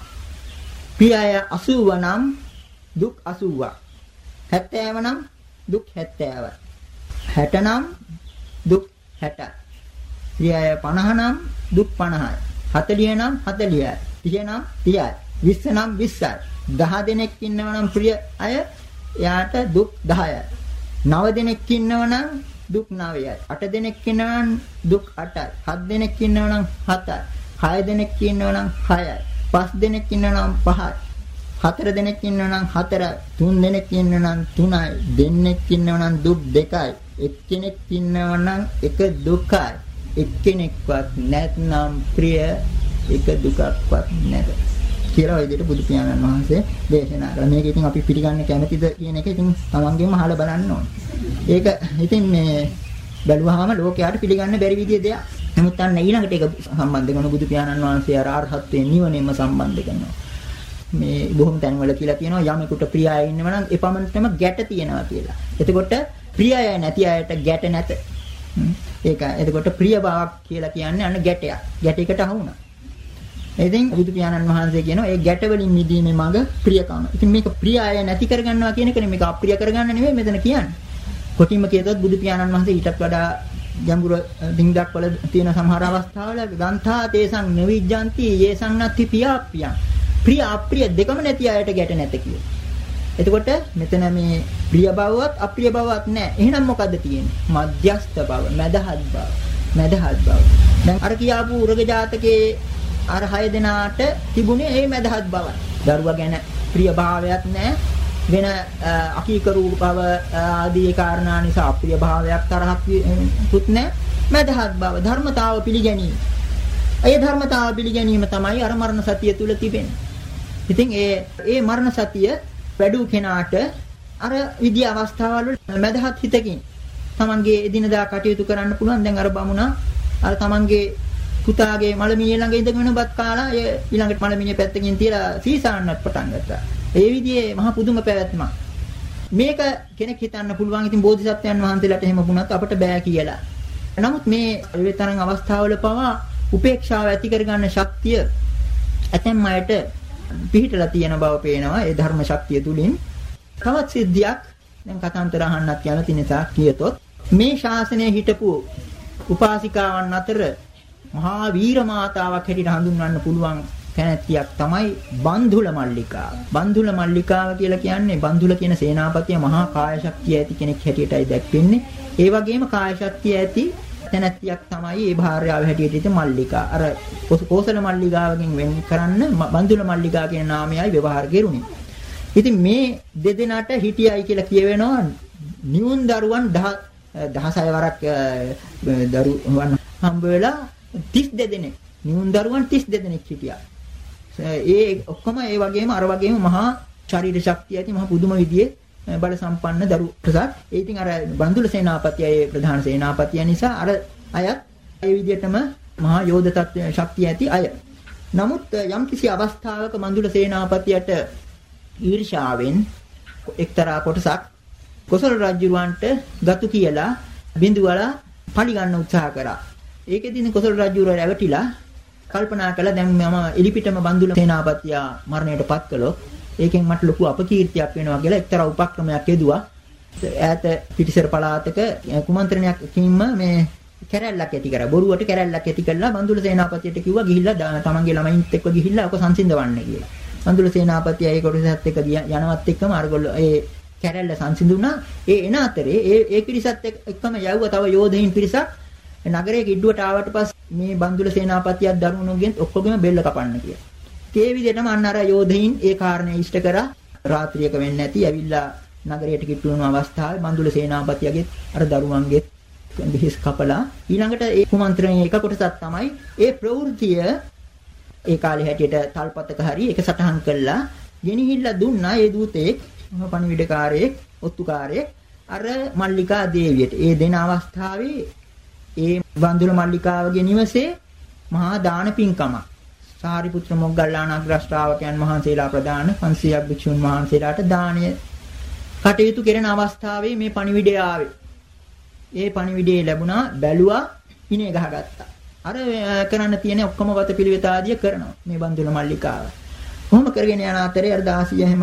ප්‍රියය 80 නම් දුක් 80ක්. 70 නම් දුක් 70යි. 60 නම් දුක් 60යි. ප්‍රියය 50 නම් දුක් 50යි. 40 නම් 40යි. 30 නම් 30යි. 20 නම් 20යි. 10 දෙනෙක් ඉන්නව නම් ප්‍රිය අය එයාට දුක් 10යි. 9 දෙනෙක් ඉන්නව නම් දුක් 9යි. 8 දෙනෙක් ඉන්නව නම් දුක් 8යි. 7 දෙනෙක් ඉන්නව නම් 7යි. 6 දෙනෙක් ඉන්නව නම් 6යි. 5 දෙනෙක් ඉන්නව නම් 5යි. 4 දෙනෙක් ඉන්නව නම් 4යි. 3 දෙනෙක් ඉන්නව නම් 3යි. දෙන්නෙක් ඉන්නව නම් දුක් 2යි. එක්කෙනෙක් ඉන්නව නම් එක දුකයි. එක්කෙනෙක්වත් නැත්නම් ප්‍රිය එක දුකක්වත් නැත කියලා ওই විදිහට බුදු පියාණන් වහන්සේ දේශනා කළා. මේක ඉතින් අපි පිළිගන්න කැමැතිද කියන එක ඉතින් තමන්ගෙම අහලා බලන්න ඕනේ. ඒක ඉතින් මේ බැලුවාම ලෝකයට පිළිගන්න බැරි විදිහේ දෙයක්. නමුත් අන්න ඊළඟට ඒක සම්බන්ධ කරන බුදු පියාණන් වහන්සේ අර අරහත්ත්වයෙන් නිවනෙන්ම සම්බන්ධ කරනවා. මේ බොහොම තැන්වල කියලා කියනවා යමෙකුට ප්‍රිය අය ඉන්නව නම් එපමණටම ගැට තියෙනවා කියලා. එතකොට ප්‍රිය අය නැති අයට ගැට නැත. ඒක එතකොට ප්‍රිය බවක් කියලා කියන්නේ අන්න ගැටයක්. ගැටයකට අහු වුණා. ඉතින් බුදු පියාණන් වහන්සේ කියනවා ඒ ගැට වලින් මිදීමේ මඟ ප්‍රියකම. ඉතින් මේක ප්‍රිය අය නැති කරගන්නවා කියන එකනේ මේක අප්‍රිය කරගන්න නෙමෙයි මෙතන කියන්නේ. කොටින්ම කියතොත් බුදු පියාණන් වහන්සේ ඊටත් වඩා ගැඹුරු දින්දක් වල තියෙන සමහර අවස්ථාවල ගන්ථා තේසං නවිජ්ජಂತಿ යේසං නත්ති පියාප්පියං. ප්‍රිය අප්‍රිය දෙකම නැති අයට ගැට නැත කියේ. එතකොට මෙතන මේ ප්‍රිය බවවත් අප්‍රිය බවවත් නැහැ. එහෙනම් මොකද්ද තියෙන්නේ? මධ්‍යස්ත බව, මදහත් බව. මදහත් බව. දැන් අර කියාපු උරග ජාතකයේ අර හය දෙනාට තිබුණේ මේ මදහත් බවයි. දරුවා ගැන ප්‍රිය භාවයක් නැහැ. වෙන අකීකරු බව ආදී කාරණා නිසා අප්‍රිය භාවයක් තරහක් පුත් නැහැ. මදහත් බව ධර්මතාව පිළිගැනීම. ඒ ධර්මතාව පිළිගැනීම තමයි අර මරණ සතිය තුල තිබෙන්නේ. ඉතින් ඒ ඒ මරණ සතිය වැඩු කෙනාට අර විදි අවස්ථාවල් වල මදහත් හිතකින් තමන්ගේ එදිනදා කටයුතු කරන්න පුළුවන් දැන් අර බමුණා අර තමන්ගේ පුතාගේ මලමිණිය ළඟ ඉඳගෙන බත් කාලා ඒ ඊළඟට මලමිණිය පැත්තකින් තියලා සීසාන්නත් පටන් ගත්තා. ඒ විදිහේ මහ පුදුම පැවැත්මක්. මේක කෙනෙක් හිතන්න පුළුවන් ඉතින් බෝධිසත්වයන් වහන්සේලාට එහෙම වුණත් අපට බෑ කියලා. නමුත් මේ ඒ තරම් අවස්ථාවල පවා උපේක්ෂාව ඇති කරගන්න ශක්තිය ඇතැම් අයට පිහිටලා තියෙන බව පේනවා ඒ ධර්ම ශක්තිය තුලින්. තවත් සිද්ධියක් දැන් කතාන්තර අහන්නත් කැමති නිසා කියතොත් මේ ශාසනයේ හිටපු උපාසිකාවන් අතර මහා වීර මාතාවක් හැටියට හඳුන්වන්න පුළුවන් තැනැත්තියක් තමයි බන්ධුල මල්ලිකාව. බන්ධුල මල්ලිකාව කියලා කියන්නේ බන්ධුල කියන සේනාපතිය මහා කාය ශක්තිය ඇති කෙනෙක් හැටියටයි දැක්වෙන්නේ. ඒ වගේම කාය ශක්තිය ඇති තැනැත්තියක් තමයි ඒ භාර්යාව හැටියට ඉත මල්ලිකා. අර කෝසල මල්ලිකාවකින් වෙන් කරන්න බන්ධුල මල්ලිකා කියන නාමයයි ව්‍යවහාර කෙරුණේ. ඉතින් මේ දෙදෙනාට හිටියයි කියලා කියවෙනවා නියුන් දරුවන් 16 වරක් දරුවන් හම්බ වෙලා 32 දෙනෙක් නියුන් දරුවන් 32 දෙනෙක් හිටියා. ඒ ඔක්කොම ඒ වගේම අර වගේම මහා ශරීර ශක්තිය ඇති මහා පුදුම විදියේ බල සම්පන්න දරු ප්‍රසාද. ඒ ඉතින් අර බන්දුල සේනාපතියයි ප්‍රධාන සේනාපතිය නිසා අර අයත් ඒ විදිහටම මහා යෝධ තත්ත්ව ශක්තිය ඇති අය. නමුත් යම්කිසි අවස්ථාවක මන්දුල සේනාපතියට ඊර්ෂාවෙන් එක්තරා කොටසක් කොසල් රජුරවන්ට ගතු කියලා බිඳුවලා පලි ගන්න උත්සාහ කරා. ඒකෙදින කොසල් රජුර රැවටිලා කල්පනා කළා දැන් මම එලිපිටම බන්දුල සේනාපතියා මරණයටපත් කළොත් ඒකෙන් මට ලොකු අපකීර්තියක් වෙනවා කියලා එක්තරා උපක්‍රමයක් යෙදුවා. ඈත පිටිසර පළාතක කුමන්ත්‍රණයක් කින්ම මේ කැරැල්ලක් ඇති කරා. බොරුවට කැරැල්ලක් ඇති කළා බන්දුල සේනාපතියට කිව්වා ගිහිල්ලා තමන්ගේ ළමයින්ත් එක්ක ගිහිල්ලා ඔක සංසිඳවන්න කියලා. බන්දුල සේනාපතිය ඒ කොටසත් එක්ක යනවත් එක්කම අරගොල්ලෝ ඒ කැරැල්ල සංසිඳුණා. ඒ එන අතරේ ඒ ඒ පිරිසත් එක්කම යවුවා තව යෝධයින් පිරිසක් නගරයේ කිඩ්ඩුවට ආවට පස්සේ මේ බන්දුල සේනාපතියක් දරුණුගෙන් ඔක්කොගෙම බෙල්ල කපන්න කියලා. ඒ විදිහටම අන්න අර යෝධයින් ඒ කාරණේ ඉෂ්ට කරා. රාත්‍රියක වෙන්නේ නැති ඇවිල්ලා නගරයට කිට්ටු වුණු අවස්ථාවේ බන්දුල සේනාපතියගේ අර දරුවන්ගේ බිහිස් කපලා ඊළඟට ඒ කුමන්ත්‍රණයේ එක කොටසක් තමයි ඒ ප්‍රවෘත්තිය ඒ කාලේ හැටියට තල්පතක හරි එක සටහන් කළා. ගෙනහිල්ලා දුන්නා ඒ දූතෙක් පණිවිඩකාරයෙක් ඔත්තුකාරයෙක් අර මල්ලිකා දේවියට. ඒ දෙන අවස්ථාවේ ඒ වන්දුල මල්ලිකාවගේ නිවසේ මහා දාන පින්කමක් සාරිපුත්‍ර මොග්ගල්ලාන අග්‍රශ්‍රාවකයන් වහන්සේලා ප්‍රදාන 500ක් භික්ෂුන් වහන්සේලාට දානය කටයුතු කෙරෙන අවස්ථාවේ මේ පණිවිඩය ආවේ. ඒ පණිවිඩය ලැබුණා බැලුවා ඉනේ ගහගත්තා. අර කරන්න තියෙන ඔක්කොම වත පිළිවෙත ආදිය කරනවා මේ බන්දුල මල්ලිකාව. කොහොම කරගෙන යන අතරේ අර 16 එහෙම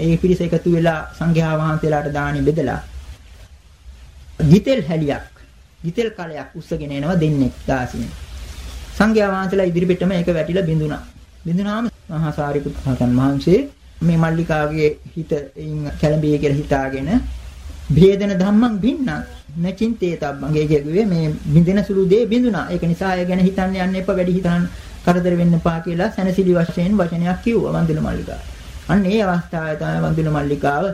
ඒ පිරිස එකතු වෙලා සංඝයා වහන්සේලාට දානි බෙදලා ගිතෙල් හැලියක් ගිතෙල් කලයක් උස්සගෙන එනවා දෙන්නෙක් 16 සංඝයා වහන්සේලා ඉදිරිපිටම ඒක වැටිලා බිඳුණා. බිඳුනාම මහා සාරිපුත් මහතන් වහන්සේ මේ මල්ලිකාගේ හිත කැළඹියේ කියලා හිතාගෙන භේදන ධම්මං බින්නං නචින්තේ තබ්බං. ඒ කියුවේ මේ බින්දෙන සුළු දේ බිඳුණා. ඒක නිසා ඒ ගැන හිතන්න යන්න එපා වැඩි හිතන්න කරදර වෙන්න එපා කියලා සැනසිලි වශයෙන් වචනයක් කිව්වා වන්දින මල්ලිකාව. අන්න ඒ අවස්ථාවේ තමයි වන්දින මල්ලිකාව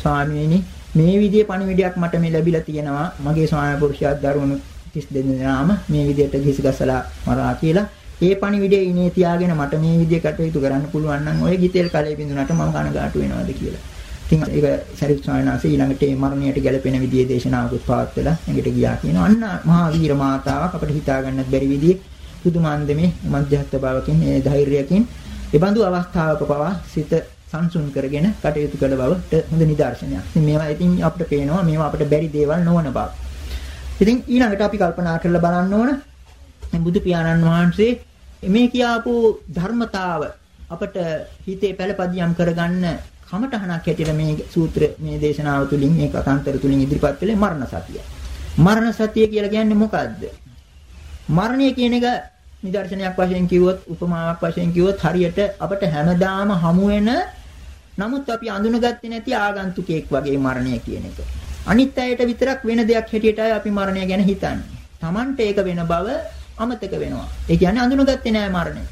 ස්වාමීනි මේ විදිහේ පණිවිඩයක් මට මේ ලැබිලා තියෙනවා මගේ ස්වාමි පුරුෂයාත් දරුවනු 32 දෙනාම මේ විදිහට ගිහිසගසලා මරා කියලා ඒ පණිවිඩේ ඉනේ තියාගෙන මට මේ විදිහ කටයුතු කරන්න පුළුවන් නම් ඔය ගිතෙල් කලේ බින්දුනට මම කනගාටු වෙනවද කියලා. ඉතින් ඒක සරිත් ස්වාමීන් වහන්සේ ඊළඟට මේ මරණයට ගැලපෙන විදිහේ දේශනාවකුත් පවත්වලා එඟට ගියා කියනවා. අන්න මහා වීර මාතාවක් අපිට හිතා ගන්නත් බැරි විදිහේ පුදුමාන්දමේ මධ්‍යස්ථ භාවකින් ඒ ධෛර්යයකින් ඒ බඳු අවස්ථාවක පවා සිත සංසුන් කරගෙන කටයුතු කළ බවට හොඳ නිදර්ශනයක්. ඉතින් මේවා ඉතින් අපිට පේනවා මේවා අපිට බැරි දේවල් නොවන බව. ඉතින් ඊළඟට අපි කල්පනා කරලා බලන්න ඕන බුදු පියාණන් වහන්සේ මේ කියාපු ධර්මතාව අපට හිතේ පළපදියම් කරගන්න කමඨහනක් හැටියට මේ සූත්‍ර මේ දේශනාව තුළින් මේ කතාන්තර තුළින් ඉදිරිපත් කළේ මරණ සතිය. මරණ සතිය කියලා කියන්නේ මොකද්ද? මරණය කියන එක නිදර්ශනයක් වශයෙන් කිව්වොත් උපමාවක් වශයෙන් කිව්වොත් හරියට අපිට හැමදාම හමු වෙන නමුත් අපි අඳුනගත්තේ නැති ආගන්තුකයෙක් වගේ මරණය කියන එක. අනිත් අයට විතරක් වෙන දෙයක් හැටියටයි අපි මරණය ගැන හිතන්නේ. Tamante ඒක වෙන බව අමතක වෙනවා. ඒ කියන්නේ අඳුනගත්තේ නෑ මරණය.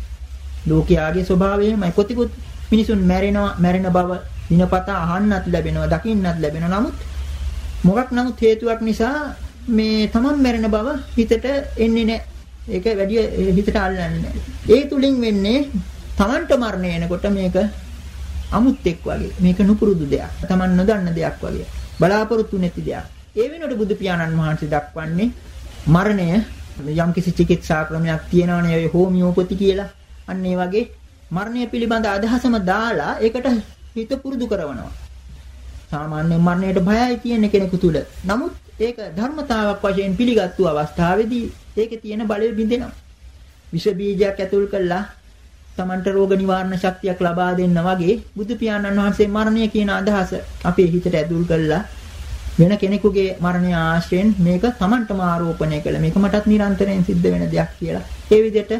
ලෝකයාගේ ස්වභාවය එහෙමයි. කොතිකුත් මිනිසුන් මැරෙනවා, මැරෙන බව දිනපතා අහන්නත් ලැබෙනවා, දකින්නත් ලැබෙනවා. නමුත් මොකක් නමුත් හේතුවක් නිසා මේ තමන් මැරෙන බව හිතට එන්නේ නැහැ. ඒක වැඩි හිතට අල්ලන්නේ නැහැ. ඒ තුලින් වෙන්නේ තමන්ට මරණය එනකොට මේක අමුත්‍යක් වගේ. මේක නුපුරුදු දෙයක්. තමන් නොදන්න දෙයක් වගේ. බලාපොරොත්තු නැති දෙයක්. ඒ වෙනුවට බුදු පියාණන් වහන්සේ දක්වන්නේ මරණය යම්කිසි චිකිත්සා ක්‍රමයක් තියෙනවනේ ඔය හෝමියෝපති කියලා. අන්න ඒ වගේ මරණය පිළිබඳ අදහසම දාලා ඒකට හිත පුරුදු කරනවා. සාමාන්‍ය මරණයට බයයි කියන කෙනෙකු තුල. නමුත් ඒක ධර්මතාවක් වශයෙන් පිළිගත්තු අවස්ථාවේදී ඒකේ තියෙන බලය බිඳෙනවා. විෂ බීජයක් ඇතුල් කළා තමන්ට රෝග නිවාරණ ශක්තියක් ලබා දෙන්න වගේ බුදු පියාණන් වහන්සේ මරණය කියන අදහස අපේ හිතට ඇතුල් කළා වෙන කෙනෙකුගේ මරණය ආශ්‍රයෙන් මේක තමන්ටම ආරෝපණය කළ මේක මටත් නිරන්තරයෙන් සිද්ධ වෙන දෙයක් කියලා. ඒ විදිහට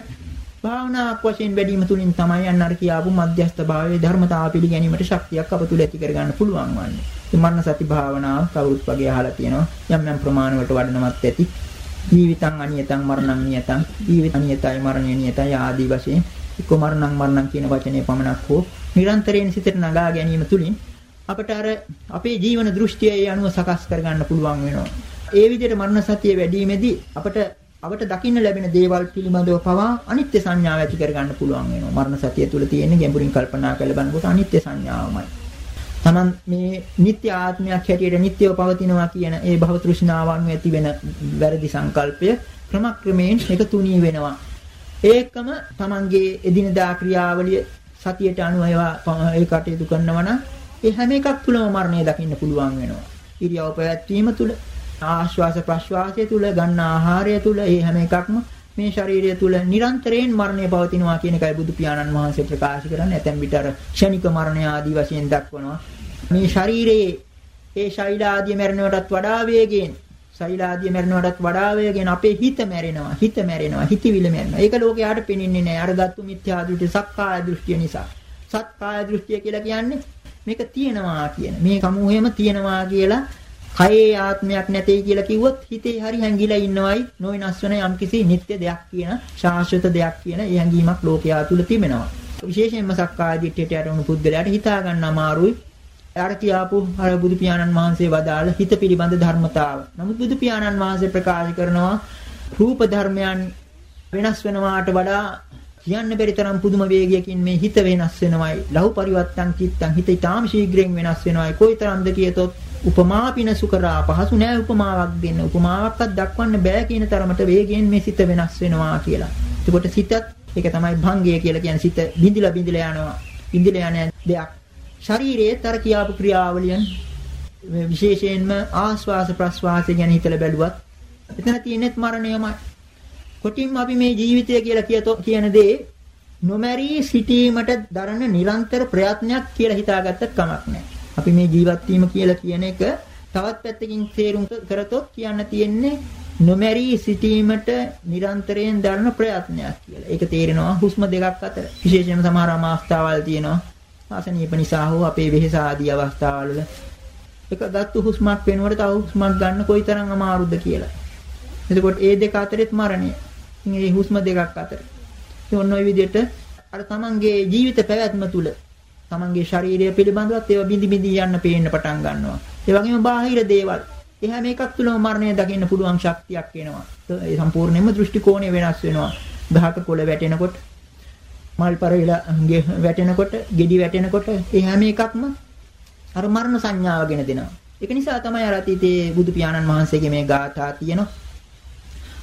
භාවනාවක් වශයෙන් වැඩිම තුලින් තමයි අන්න අර කියාපු මධ්‍යස්ථ භාවයේ ධර්මතාව පිළිගැනීමට ශක්තියක් අප තුල ඇති කරගන්න පුළුවන් වන්නේ. ඉතින් මරණ සති භාවනාව කවුරුත් වගේ අහලා තියෙනවා. යම් යම් ප්‍රමාණවලට වඩනවත් ඇති. ජීවිතං අනියතං මරණං නියතං ජීවිත අනියතයි මරණය නියතයි ආදී වශයෙන් එක්ක මරණං මරණං කියන වචනේ පමණක් හෝ නිරන්තරයෙන් සිතට නගා ගැනීම තුලින් අපට අර අපේ ජීවන දෘෂ්ටිය ඒ අනුව සකස් කරගන්න පුළුවන් වෙනවා. ඒ විදිහට මරණ සතිය වැඩිීමේදී අපට අපට දකින්න ලැබෙන දේවල් පිළිබඳව පවා අනිත්‍ය සංඥාව ඇති කරගන්න පුළුවන් වෙනවා. මරණ සතිය තුල තියෙන ගැඹුරින් කල්පනා කරලා බලනකොට අනිත්‍ය සංඥාවමයි. Taman මේ නිත්‍ය ආත්මයක් හැටියට නිත්‍යව පවතිනවා කියන ඒ භව තෘෂ්ණාවන් ඇති වෙන වැරදි සංකල්පය ක්‍රමක්‍රමයෙන් එක තුනී වෙනවා. ඒකම Tamanගේ එදිනදා ක්‍රියාවලිය සතියට අනුව ඒ කටයුතු කරනවා නම් ඒ හැම එකක් තුලම මරණය දකින්න පුළුවන් වෙනවා. ඉරියව් පැවැත්වීම තුල ආශ්වාස ප්‍රශ්වාසය තුල ගන්න ආහාරය තුල ඒ හැම එකක්ම මේ ශරීරය තුල නිරන්තරයෙන් මරණය පවතිනවා කියන එකයි බුදු පියාණන් වහන්සේ ප්‍රකාශ කරන්නේ. ඇතැම් විට අර ක්ෂණික මරණය ආදී වශයෙන් දක්වනවා. මේ ශරීරයේ ඒ ශෛල ආදී මරණයටත් වඩා වේගයෙන් ශෛල ආදී මරණයටත් වඩා වේගයෙන් අපේ හිත මැරෙනවා. හිත මැරෙනවා. හිතවිල මැරෙනවා. ඒක ලෝකයට පෙනෙන්නේ නැහැ. අර ගත්තු මිත්‍යා දෘෂ්ටි සක්කාය දෘෂ්ටිය නිසා. සක්කාය දෘෂ්ටිය කියලා කියන්නේ මේක තියෙනවා කියන. මේ සමූහෙම තියෙනවා කියලා කයේ ආත්මයක් නැtei කියලා කිව්වොත් හිතේ හරි හැංගිලා ඉන්නවයි නොවිනස් වෙන යම්කිසි නිත්‍ය දෙයක් කියන ශාශ්වත දෙයක් කියන ඒ හැඟීමක් ලෝකයා තුල තිබෙනවා. විශේෂයෙන්ම සක්කාය දිට්ඨියට යටවුණු පුද්ගලයාට හිතා ගන්න අමාරුයි. අර කියාපු අර බුදු පියාණන් වහන්සේ වදාළ හිත පිළිබඳ ධර්මතාව. නමුත් බුදු පියාණන් වහන්සේ ප්‍රකාශ කරනවා රූප ධර්මයන් වෙනස් වෙනවාට වඩා කියන්න බැරි තරම් පුදුම වේගයකින් මේ හිත වෙනස් වෙනවයි. ලහු පරිවත්තන් චිත්තං හිත ඊටාම ශීඝ්‍රයෙන් වෙනස් වෙනවයි. කොයිතරම්ද කියතොත් උපමා පිනසු කරා පහසු නෑ උපමාවක් දෙන්න. උපමාවක්වත් දක්වන්න බෑ කියන තරමට වේගයෙන් මේ සිත වෙනස් වෙනවා කියලා. එතකොට සිතත් ඒක තමයි භංගය කියලා කියන්නේ සිත බිඳිලා බිඳිලා යනවා. බිඳිලා යන දෙයක්. ශරීරයේ තර කියාපු ක්‍රියාවලියන් විශේෂයෙන්ම ආස්වාස ප්‍රස්වාසය ගැන හිතලා බැලුවත් එතන තියෙනෙත් මරණයමයි. කොටින්ම අපි මේ ජීවිතය කියලා කියන දේ නොමැරී සිටීමට දරන නිරන්තර ප්‍රයත්නයක් කියලා හිතාගත්තත් කමක් නැහැ. අපි මේ ජීවත් වීම කියලා කියන එක තවත් පැත්තකින් තේරුම් කරතොත් කියන්න තියෙන්නේ නොමැරී සිටීමට නිරන්තරයෙන් දරන ප්‍රයත්නයක් කියලා. ඒක තේරෙනවා හුස්ම දෙකක් අතර. විශේෂයෙන්ම සමහර අවස්ථාවල් තියෙනවා. ආසනීප නිසා හෝ අපේ වෙහෙස ආදී අවස්ථාවල් වල එක ගත්තු හුස්මක් වෙනකොට තව හුස්මක් ගන්න කොයිතරම් අමාරුද කියලා. එතකොට ඒ දෙක අතරෙත් මරණය. ඉතින් මේ හුස්ම දෙකක් අතර. ඉතින් ඔන්න ඔය විදිහට අර තමන්ගේ ජීවිත පැවැත්ම තුල තමන්ගේ ශරීරය පිළිබඳවත් ඒවා බිඳි බිඳි යන්න පේන්න පටන් ගන්නවා. ඒ වගේම බාහිර දේවල්. ඒ හැම එකක් තුළම මරණය දකින්න පුළුවන් ශක්තියක් එනවා. ඒ සම්පූර්ණයෙන්ම දෘෂ්ටි කෝණය වෙනස් වෙනවා. ගහක කොළ වැටෙනකොට මල් පරිලා වැටෙනකොට, ගෙඩි වැටෙනකොට ඒ හැම එකක්ම අර මරණ සංඥාව ගෙන දෙනවා. ඒක නිසා තමයි අර අතීතයේ බුදු පියාණන් වහන්සේගේ මේ ගාථා තියෙනවා.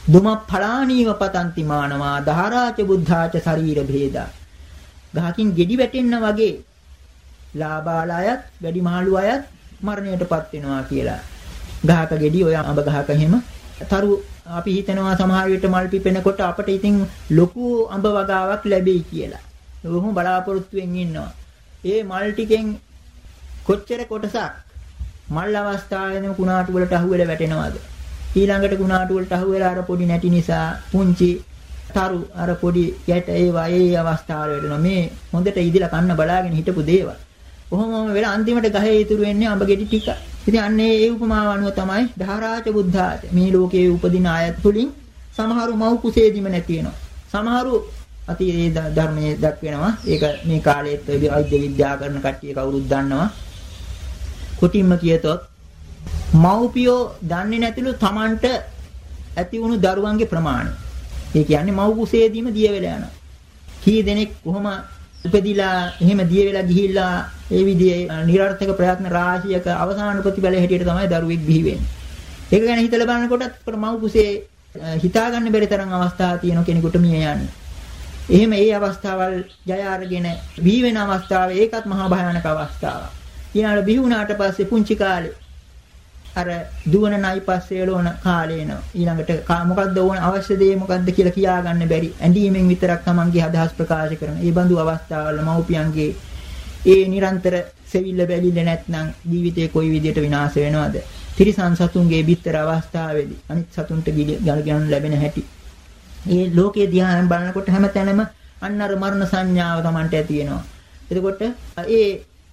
දුම ඵලානීව පතන්ති මානවා ධාරාච බුද්ධාච ශරීර භේදා. ගහකින් ගෙඩි වැටෙන්න වගේ ලාබාල අයත් වැඩි මහලු අයත් මරණයටපත් වෙනවා කියලා. ගහක ගෙඩි ඔය අඹ ගහක එහෙම තරු අපි හිතනවා සමහර විට මල් පිපෙනකොට අපිට ඉතින් ලොකු අඹ වගාවක් ලැබෙයි කියලා. ඔහොම බලාපොරොත්තුෙන් ඉන්නවා. ඒ මල් ටිකෙන් කොච්චර කොටසක් මල් අවස්ථාවේදී කුණාටු වලට අහුවෙලා වැටෙනවද? ඊළඟට කුණාටු වලට අහුවෙලා අර පොඩි නැටි නිසා පුංචි තරු අර පොඩි යට ඒවා ඒ අවස්ථාවල වෙනවා මේ හොඳට ඉදිලා කන්න බලාගෙන හිටපු දේවල් කොහොමම වෙලා අන්තිමට ගහේ ඉතුරු වෙන්නේ අඹ ගෙඩි ටික. ඉතින් අන්න ඒ උපමාව අනුව තමයි ධාරාච බුද්ධාච මේ ලෝකයේ උපදින අයත් තුලින් සමහරු මව් කුසේදිම නැති වෙනවා. සමහරු අති ඒ ධර්මයේ දක්වනවා. ඒක මේ කාලයේත් වෛද්‍ය විද්‍යාව කරන කට්ටිය කවුරුත් දන්නවා. කොටින්ම කියතොත් මව්පියෝ දන්නේ නැතිලු Tamanට ඇති වුණු දරුවන්ගේ ප්‍රමාණය. ඒ කියන්නේ මව් කුසේදීම දිය වෙලා යනවා. කී දෙනෙක් කොහොම උපදිලා එහෙම දිය වෙලා ගිහිල්ලා ඒ විදිහේ නිර්ර්ථක ප්‍රයත්න රාශියක අවසාන ප්‍රතිඵලය හැටියට තමයි දරුවෙක් බිහි වෙන්නේ. ඒක ගැන හිතලා බලනකොටත් අපේ මව් කුසේ හිතා ගන්න බැරි තරම් අවස්ථා තියෙන කෙනෙකුට මිය යන්නේ. එහෙම ඒ අවස්ථාවල් ජය අරගෙන බිහි වෙන අවස්ථාව ඒකත් මහා භයානක අවස්ථාවක්. ඊළඟට බිහි වුණාට පස්සේ පුංචි කාලේ අර දුවන නයි පස්සේ එළවන කාලේ එනවා. ඊළඟට මොකද්ද ඕන අවශ්‍ය දේ මොකද්ද කියලා කියාගන්න බැරි. ඇඬීමෙන් විතරක් Tamanගේ අදහස් ප්‍රකාශ කරන. ඒ බඳු අවස්ථාවල මව්පියන්ගේ ඒ නිරන්තර සෙවිල්ල බැලිල්ල නැත්නම් ජීවිතේ කොයි විදියට විනාශ වෙනවද? තිරිසන් සතුන්ගේ බිත්තර අවස්ථාවේදී අනිත් සතුන්ට ගලගන්න ලැබෙන හැටි. ඒ ලෝකයේ දිහාම බලනකොට හැමතැනම අන්න අර මරණ සංඥාව Tamanට ඇති වෙනවා. එතකොට ඒ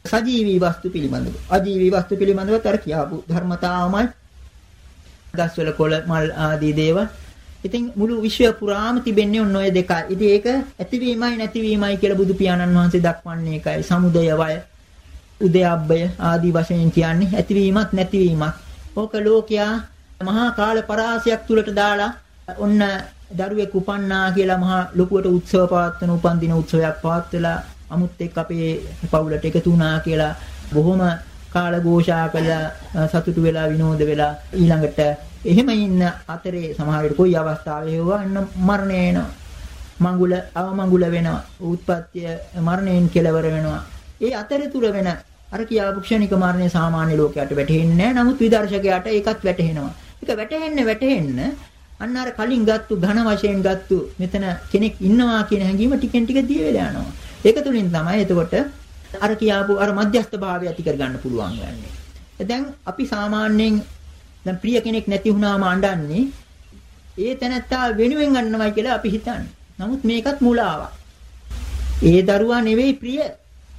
සජීවී වස්තු පිළිබඳව අජීවී වස්තු පිළිබඳව තර කියාපු ධර්මතාවමයි ගස්වල කොළ මල් ආදී දේවල් ඉතින් මුළු විශ්වය පුරාම තිබෙන්නේ ඔන්න ඔය දෙකයි. ඉතින් ඒක ඇතිවීමයි නැතිවීමයි කියලා බුදු පියාණන් වහන්සේ දක්වන්නේ ඒකයි. සමුදය වය, උදයබ්බය ආදී වශයෙන් කියන්නේ ඇතිවීමත් නැතිවීමත්. ඕක ලෝකයා මහා කාල පරාසයක් තුලට දාලා ඔන්න දරුවෙක් උපන්නා කියලා මහා ලොකුවට උත්සව පවත්වන උපන්දින උත්සවයක් පවත්වලා අමුත් එක්ක අපේ පවුලට එකතු වුණා කියලා බොහොම කාල ഘോഷා කළා සතුටු වෙලා විනෝද වෙලා ඊළඟට එහෙම ඉන්න අතරේ සමහර විට කොයි අවස්ථාවේ හේවා අන්න මරණය එනවා. මඟුල අවමඟුල වෙනවා. උත්පත්තිය මරණයෙන් කෙලවර වෙනවා. ඒ අතරතුර වෙන අර කියාපු ක්ෂණික මරණය සාමාන්‍ය ලෝකයට වැටහෙන්නේ නැහැ. නමුත් විදර්ශකයාට ඒකත් වැටහෙනවා. ඒක වැටහෙන්න වැටහෙන්න අන්න අර කලින් ගත්තු ඝන වශයෙන් ගත්තු මෙතන කෙනෙක් ඉන්නවා කියන හැඟීම ටිකෙන් ටික දිය වෙලා යනවා. ඒක තුලින් තමයි එතකොට අර කියාපු අර මධ්‍යස්ථ භාවය ඇති කරගන්න පුළුවන් වෙන්නේ. දැන් අපි සාමාන්‍යයෙන් දැන් ප්‍රිය කෙනෙක් නැති වුණාම අඬන්නේ ඒ තැනත්තා වෙනුවෙන් ගන්නවයි කියලා අපි හිතන්නේ. නමුත් මේකත් මුලාවක්. ඒ දරුවා නෙවෙයි ප්‍රිය.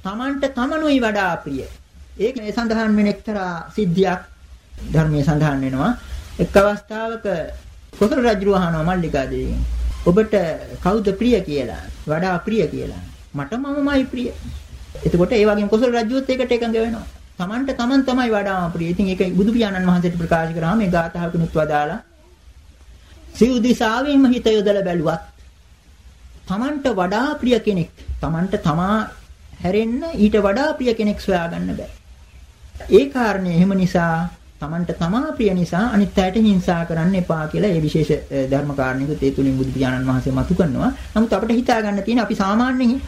Tamanට තමනුයි වඩා ප්‍රිය. ඒක මේ සඳහන් වෙන එක්තරා සිද්ධියක් ධර්මයේ සඳහන් වෙනවා. එක් අවස්ථාවක කොසල් රජු අහනවා මල්ලිකා දේවියන්. ඔබට කවුද ප්‍රිය කියලා? වඩා ප්‍රිය කියලා. මට මමමයි ප්‍රිය. එතකොට ඒ වගේම කොසල් රජුත් ඒකට එකඟ වෙනවා. Tamanට Taman තමයි වඩාම ප්‍රිය. ඉතින් ඒක බුදු පියාණන් වහන්සේට ප්‍රකාශ කරාම මේ ගාථාවකුනුත් වදාලා සිව් දිසාවෙන්ම හිත යොදලා බැලුවත් Tamanට වඩා ප්‍රිය කෙනෙක් Tamanට තමා හැරෙන්න ඊට වඩා ප්‍රිය කෙනෙක් සොයාගන්න බෑ. ඒ කාරණේ එහෙම නිසා Tamanට තමා ප්‍රිය නිසා අනිත් අයට හිංසා කරන්න එපා කියලා ඒ විශේෂ ධර්ම කාරණිකුත් ඒ තුලින් බුදු පියාණන් වහන්සේ මතු කරනවා. නමුත් අපිට හිතා ගන්න තියෙන අපි සාමාන්‍යයෙන්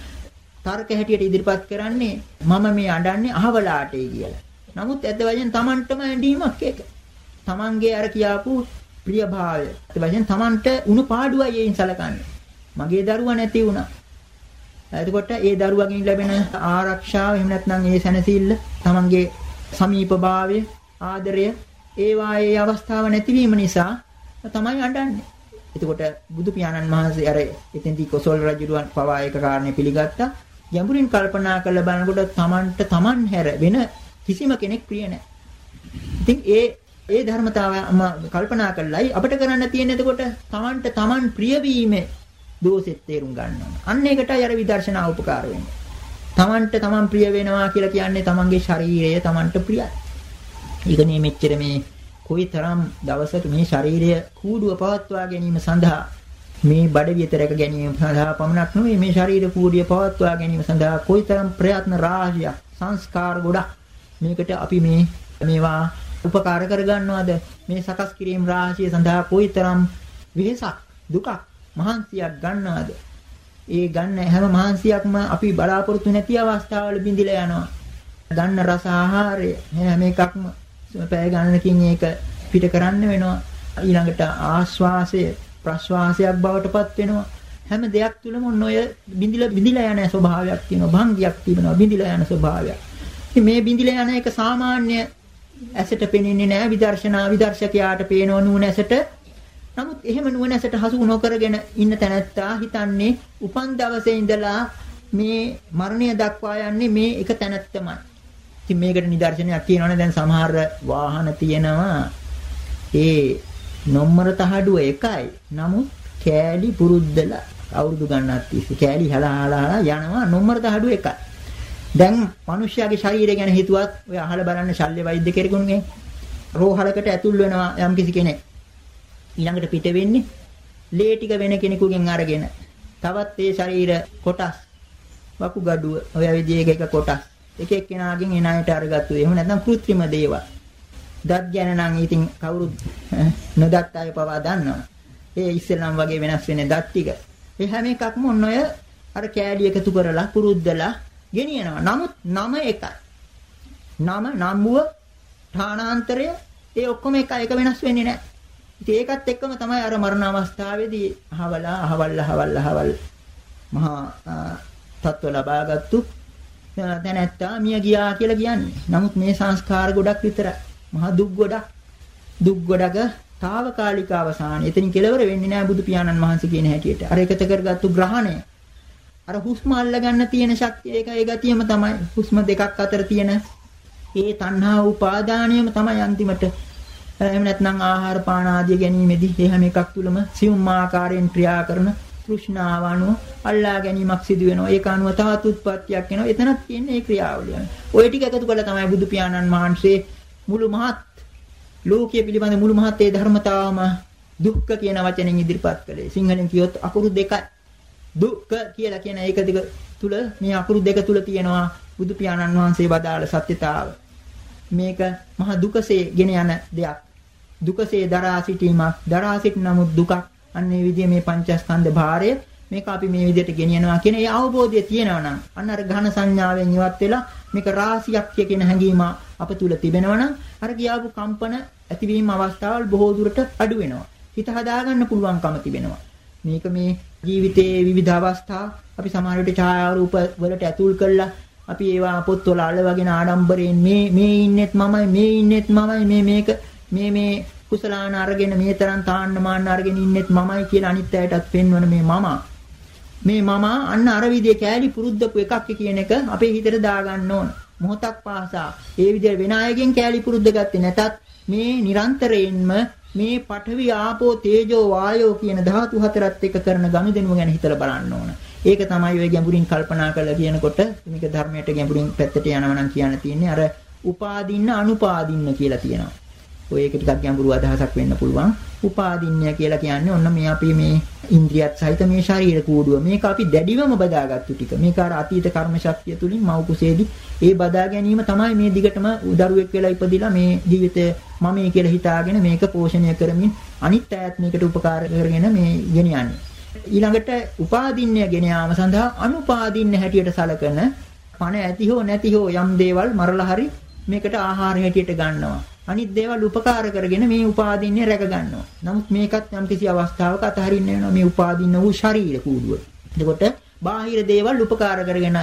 තර්ක හැටියට ඉදිරිපත් කරන්නේ මම මේ අඬන්නේ අහවලාටයි කියලා. නමුත් ඇත්ත වශයෙන් Tamanටම ඇඬීමක් ඒක. Tamanගේ අර කියාපු ප්‍රියභාවය. ඇත්ත වශයෙන් Tamanට උණු පාඩුවයි ඒයින් සලකන්නේ. මගේ දරුවා නැති වුණා. එතකොට ඒ දරුවගෙන් ලැබෙන ආරක්ෂාව එහෙම නැත්නම් ඒ සැනසෙල්ල Tamanගේ සමීපභාවය ආදරය ඒවා ඒ අවස්ථාව නැතිවීම නිසා තමයි අඬන්නේ. එතකොට බුදු පියාණන් වහන්සේ අර එතෙන්දී කොසල් රජුරුවන් පවා ඒක කාරණේ පිළිගත්තා. ගැඹුරින් කල්පනා කරලා බලනකොට Tamanට Taman හැර වෙන කිසිම කෙනෙක් ප්‍රිය නැහැ. ඉතින් ඒ ඒ ධර්මතාවය කල්පනා කළයි අපිට කරන්න තියෙන එතකොට Tamanට Taman ප්‍රිය වීමේ දෝෂෙත් තේරුම් ගන්න ඕන. අන්න ඒකටයි අර විදර්ශනා උපකාර වෙන්නේ. Tamanට Taman ප්‍රිය වෙනවා කියලා කියන්නේ Tamanගේ ශරීරය Tamanට ප්‍රියයි. ඒකනේ මෙච්චර මේ කොයිතරම් දවසක මේ ශරීරය කූඩුව පවත්වා ගැනීම සඳහා මේ බඩ විතරක ගැනීම සඳහා පමණක් නෙවෙයි මේ ශරීර කූඩිය පවත්වා ගැනීම සඳහා කොයිතරම් ප්‍රයත්න රාශියක් සංස්කාර ගොඩක් මේකට අපි මේ මේවා උපකාර කරගන්නවද? මේ සකස් කිරීම රාශිය සඳහා කොයිතරම් වෙහසක් දුකක් මහන්සියක් ගන්නවද? ඒ ගන්න හැම මහන්සියක්ම අපි බලාපොරොත්තු නැති අවස්ථාවල බිඳිලා යනවා. ගන්න රස ආහාරය හැම එකක්ම පැය ගණනකින් ඒක පිට කරන්න වෙනවා. ඊළඟට ආශ්වාසය. ප්‍රශ්වාසයක් බවට පත් වෙනවා. හැම දෙයක් තුළම ඔන්න ඔය බිඳිලා බිඳිලා යන ස්වභාවයක් තියෙනවා. භංගියක් තිබෙනවා. බිඳිලා යන ස්වභාවයක්. ඉතින් මේ බිඳිලා යන එක සාමාන්‍ය ඇසට පෙනෙන්නේ නැහැ විදර්ශනා විදර්ශකයාට පේනව නුවණැසට. නමුත් එහෙම නුවණැසට හසු නොකරගෙන ඉන්න තැනැත්තා හිතන්නේ උපන් දවසේ ඉඳලා මේ මරණය දක්වා යන්නේ මේ එක තැනැත්තමයි. ඉතින් මේකට නිදර්ශනයක් කියනවනේ දැන් සමහර වාහන තියෙනවා ඒ නොම්මර තහඩුව එකයි. නමුත් කෑලි පුරුද්දලා අවුරුදු ගණනක් තිස්සේ කෑලි හලහලා යනවා නොම්මර තහඩුව එකයි. දැන් මිනිස්යාගේ ශරීරය ගැන හිතුවත් ඔය අහලා බලන්න ශල්්‍ය වෛද්‍ය කෙනෙකුගේ රෝහලකට ඇතුල් වෙනවා යම්කිසි කෙනෙක්. ඊළඟට පිට වෙන්නේ ලේ ටික වෙන කෙනෙකුගෙන් අරගෙන තවත් ඒ ශරීර කොටස් වකුගඩුව ඔය විදිහේ එක කොටස් එක එක්කෙනාගෙන් එන අයට අරගත්තු. එහෙම නැත්නම් કૃත්‍රිම දේවල්. දත් ගැන නම් ඉතින් කවුරුත් නොදත් අය පවා දන්නවා. ඒ ඉස්සෙල්ලම් වගේ වෙනස් වෙන දත් ටික. ඒ හැම එකක්ම ඔන්න ඔය අර කෑලි එකතු කරලා පුරුද්දලා ගෙනියනවා. නමුත් නම එකයි. නම නම්බුව ඨානාන්තරය ඒ ඔක්කොම එක එක වෙනස් වෙන්නේ නැහැ. ඉතින් ඒකත් එක්කම තමයි අර මරණ අවස්ථාවේදී අහවලා අහවල් අහවල් අහවල් මහා තත්ත්ව ලබාගත්තු තැනැත්තා මිය ගියා කියලා කියන්නේ. නමුත් මේ සංස්කාර ගොඩක් විතරයි. මහා දුක් ගොඩක් දුක් ගොඩක తాවකාලික අවසානය. එතනින් කෙලවර වෙන්නේ නැහැ බුදු පියාණන් වහන්සේ කියන හැටියට. අර එකත කරගත්තු ග්‍රහණය. අර හුස්ම අල්ලගන්න තියෙන ශක්තිය ඒක ඒ ගතියම තමයි. හුස්ම දෙකක් අතර තියෙන ඒ තණ්හා උපාදානියම තමයි අන්තිමට එහෙම නැත්නම් ආහාර පාන ආදිය ගැනීමේදී ඒ හැම එකක් තුළම සියුම් ආකාරයෙන් ක්‍රියා කරන තෘෂ්ණාව අනුව අල්ලා ගැනීමක් සිදු වෙනවා. ඒක අනුව තවත් උත්පත්තියක් එනවා. එතනක් තියෙන ඒ ක්‍රියාවලිය. ওই ටික එකතු කරලා තමයි බුදු පියාණන් වහන්සේ මුළු මහත් ලෝකයේ පිළිබඳ මුළු මහත් ඒ ධර්මතාවම දුක්ඛ කියන වචනෙන් ඉදිරිපත් කළේ. සිංහලෙන් කියොත් අකුරු දෙකයි. දුක්ඛ කියලා කියන ඒක දෙක තුල මේ අකුරු දෙක තුල තියෙනවා බුදු පියාණන් වහන්සේ වදාළ සත්‍යතාව. මේක මහ දුකසේ ගෙන යන දෙයක්. දුකසේ දරා සිටීමක්, දරා සිට නමුත් දුකක්. අන්නේ විදිහේ මේ පංචස්කන්ධ භාරය මේක අපි මේ විදිහට ගෙනියනවා කියන ඒ අවබෝධය තියෙනවා නම් අන්න අර ඝන සංඥාවෙන් ඉවත් වෙලා මේක රාශියක් කියන හැඟීම අප තුල තිබෙනවා නම් අර කියාපු කම්පන ඇතිවීම අවස්ථාවල් බොහෝ දුරට අඩු වෙනවා. හිත හදාගන්න පුළුවන්කම තිබෙනවා. මේක මේ ජීවිතයේ විවිධ අවස්ථා අපි සමහර විට ඡායාරූප වලට ඇතුල් කරලා අපි ඒවා පොත්වල අලවගෙන ආඩම්බරයෙන් මේ මේ ඉන්නෙත් මමයි මේ ඉන්නෙත් මමයි මේ මේක මේ මේ කුසලාන අරගෙන මේ තරම් තාන්න මාන්න අරගෙන ඉන්නෙත් මමයි කියලා අනිත් අයටත් පෙන්වන මේ මම මේ මම අන්න අර විදිහේ කෑලි පුරුද්දපු එකක් කියන එක අපේ හිතට දාගන්න ඕන මොහොතක් පාසා ඒ විදිහට වෙන අයගෙන් කෑලි පුරුද්ද ගත්තේ නැතත් මේ නිරන්තරයෙන්ම මේ පඨවි ආපෝ තේජෝ වායෝ කියන ධාතු හතරත් එක්ක කරන ගනුදෙනුව ගැන හිතලා බලන්න ඕන. ඒක තමයි ඔය ගැඹුරින් කල්පනා කරලා කියනකොට මේක ධර්මයට ගැඹුරින් පැත්තට යනවා නම් කියන්න තියෙන්නේ අර උපාදින්න අනුපාදින්න කියලා තියෙනවා. ඔය ඒක ටිකක් ගැඹුරු අදහසක් වෙන්න පුළුවන්. උපාදින්‍ය කියලා කියන්නේ ඔන්න මේ අපි මේ ඉන්ද්‍රියත් සහිත මේ ශරීර කූඩුව. මේක අපි දැඩිවම බදාගත්තු ටික. මේක අර අතීත කර්ම ශක්තිය තුලින් මව් කුසේදී ඒ බදා ගැනීම තමයි මේ දිගටම දරුවෙක් වෙලා ඉපදිලා මේ ජීවිතය මමයි කියලා හිතාගෙන මේක පෝෂණය කරමින් අනිත් අයත් මේකට උපකාර කරගෙන මේ ගෙනියන්නේ. ඊළඟට උපාදින්‍ය ගෙන යාම සඳහා අනුපාදින්‍ය හැටියට සලකන පණ ඇති හෝ නැති හෝ යම් දේවල් මරලා හරි මේකට ආහාර හැටියට ගන්නවා. අනිත් දේවල් උපකාර කරගෙන මේ උපාදින්නේ රැක ගන්නවා. නමුත් මේකත් යම්කිසි අවස්ථාවක අතහරින්න වෙනවා මේ උපාදින්න වූ ශරීර කූඩුව. එතකොට බාහිර දේවල් උපකාර කරගෙන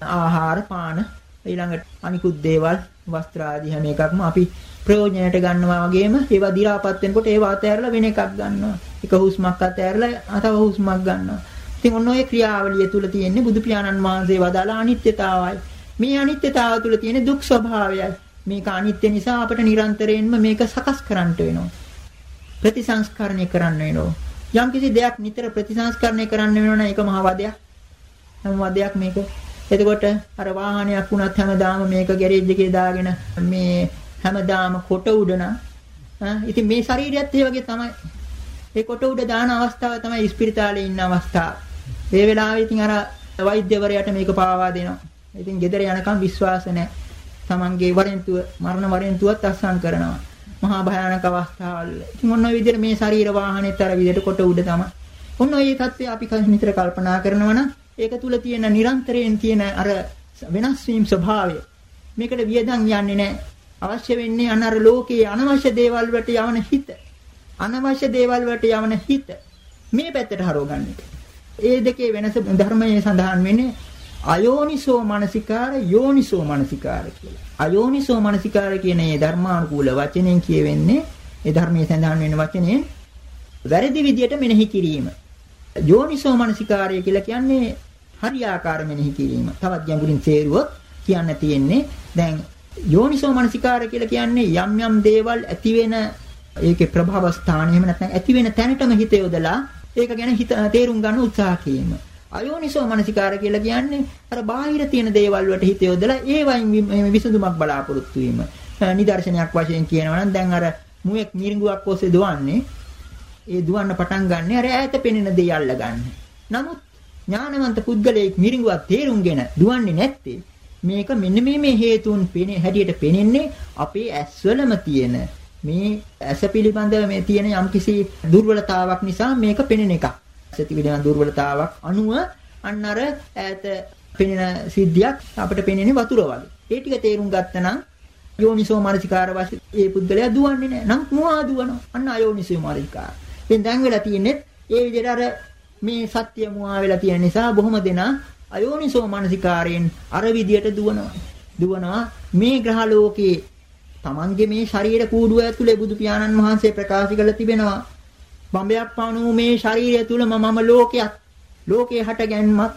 ආහාර පාන ඊළඟට අනිකුත් දේවල් වස්ත්‍ර ආදී හැම එකක්ම අපි ප්‍රයෝජනයට ගන්නවා වගේම ඒවා දි รา පත් වෙනකොට ඒවා අතහැරලා වෙන එකක් ගන්නවා. එක හුස්මක් අතහැරලා තව හුස්මක් ගන්නවා. ඉතින් ඔන්න ඔය ක්‍රියාවලිය තුල තියෙන්නේ බුදු පියාණන් වහන්සේ වදාළ අනිත්‍යතාවයි. මේ අනිත්‍යතාව තුල තියෙන දුක් ස්වභාවයයි. මේක අනිත්‍ය නිසා අපිට නිරන්තරයෙන්ම මේක සකස් කරන්නට වෙනවා. ප්‍රතිසංස්කරණය කරන්න වෙනවා. යම්කිසි දෙයක් නිතර ප්‍රතිසංස්කරණය කරන්න වෙනවා ඒක මහ වදයක්. හැම වදයක් මේක. එතකොට අර වාහනයක් වුණත් හැමදාම මේක ගෑරේජ් එකේ දාගෙන මේ හැමදාම කොට උඩන ඉතින් මේ ශරීරයත් ඒ වගේ තමයි. ඒ කොට උඩ දාන අවස්ථාව තමයි ස්පිරිතාලේ ඉන්න අවස්ථාව. ඒ වෙලාවේ ඉතින් අර වෛද්‍යවරයාට මේක පාවා දෙනවා. ඉතින් ගෙදර යනකම් විශ්වාස නැහැ. තමන්ගේ වරෙන්තුව මරණ වරෙන්තුවත් අස්සම් කරනවා. මහා භයානක අවස්ථාවල්. ඉතින් ඔන්න ඔය විදිහට මේ ශරීර වාහනේත් අර විදිහට කොට උඩ තමයි. ඔන්න ඔය தත්ත්වය අපි නිතර කල්පනා කරනවා නම් ඒක තුල තියෙන නිරන්තරයෙන් තියෙන අර වෙනස් වීම ස්වභාවය මේකට වියදම් යන්නේ නැහැ. අවශ්‍ය වෙන්නේ අනර ලෝකයේ අනවශ්‍ය දේවල් වලට යවන හිත. අනවශ්‍ය දේවල් වලට යවන හිත. මේ පැත්තට හරවගන්න එක. ඒ දෙකේ වෙනස ධර්මයේ සඳහන් වෙන්නේ අයෝනිසෝ මනසිකාර යෝනිසෝ මනසිකාර කියලා. අයෝනිසෝ මනසිකාර කියන මේ ධර්මානුකූල වචනෙන් කියවෙන්නේ ඒ ධර්මයේ සඳහන් වෙන වචනේ වැරදි විදියට මෙනෙහි කිරීම. යෝනිසෝ මනසිකාරය කියලා කියන්නේ හරියාකාර මෙනෙහි කිරීම. තවත් ගැඹුරින් තේරුවොත් කියන්න තියෙන්නේ දැන් යෝනිසෝ මනසිකාර කියලා කියන්නේ යම් යම් දේවල් ඇති වෙන ඒකේ ප්‍රභව ස්ථාන එහෙම නැත්නම් ඇති වෙන තැනටම හිත යොදලා ඒක ගැන හිත තේරුම් ගන්න උත්සාහ කිරීම. අයෝනිසෝ මනසිකාර කියලා කියන්නේ අර බාහිර තියෙන දේවල් වලට හිත යොදලා ඒවයින් විසඳුමක් බලාපොරොත්තු වීම. නිදර්ශනයක් වශයෙන් කියනවා නම් දැන් අර මුවෙක් මිරිඟුවක් ඔස්සේ දුවන්නේ ඒ දුවන්න පටන් ගන්න අර ඈත පෙනෙන දේ අල්ලගන්න. නමුත් ඥානවන්ත පුද්ගලයෙක් මිරිඟුවක් තේරුම්ගෙන දුවන්නේ නැත්තේ මේක මෙන්න මේ මේ හේතුන් පෙනේ හැටියට පෙනෙන්නේ අපේ ඇස්වලම තියෙන මේ ඇස පිළිබඳව මේ තියෙන යම්කිසි දුර්වලතාවක් නිසා මේක පෙනෙන එකක්. ඇති පිළිබඳ දුර්වලතාවක් අනුව අන්න අර ඈත පෙනෙන සිද්ධියක් අපිට පෙනෙන්නේ වතුර වගේ. ඒ ටික තේරුම් ගත්තනම් යෝනිසෝ මානසිකාර වශයෙන් ඒ පුද්ගලයා දුවන්නේ නැහැ. නම් මොහා දුවනවා. අන්න අයෝනිසෝ මානසිකාර. ඉතින් දැන් වෙලා තියෙන්නේ ඒ විදිහට අර මේ සත්‍ය මොහා වෙලා තියෙන නිසා බොහොම දෙනා අයෝනිසෝ මානසිකාරයෙන් අර විදියට දුවනවා. දුවනවා මේ ග්‍රහ ලෝකේ Tamange මේ ශරීර කූඩුව ඇතුලේ බුදු පියාණන් වහන්සේ ප්‍රකාශ කළ තිබෙනවා. බඹයක් පණු මේ ශරීරය තුලම මම ලෝකයක් ලෝකේ හට ගැනීමත්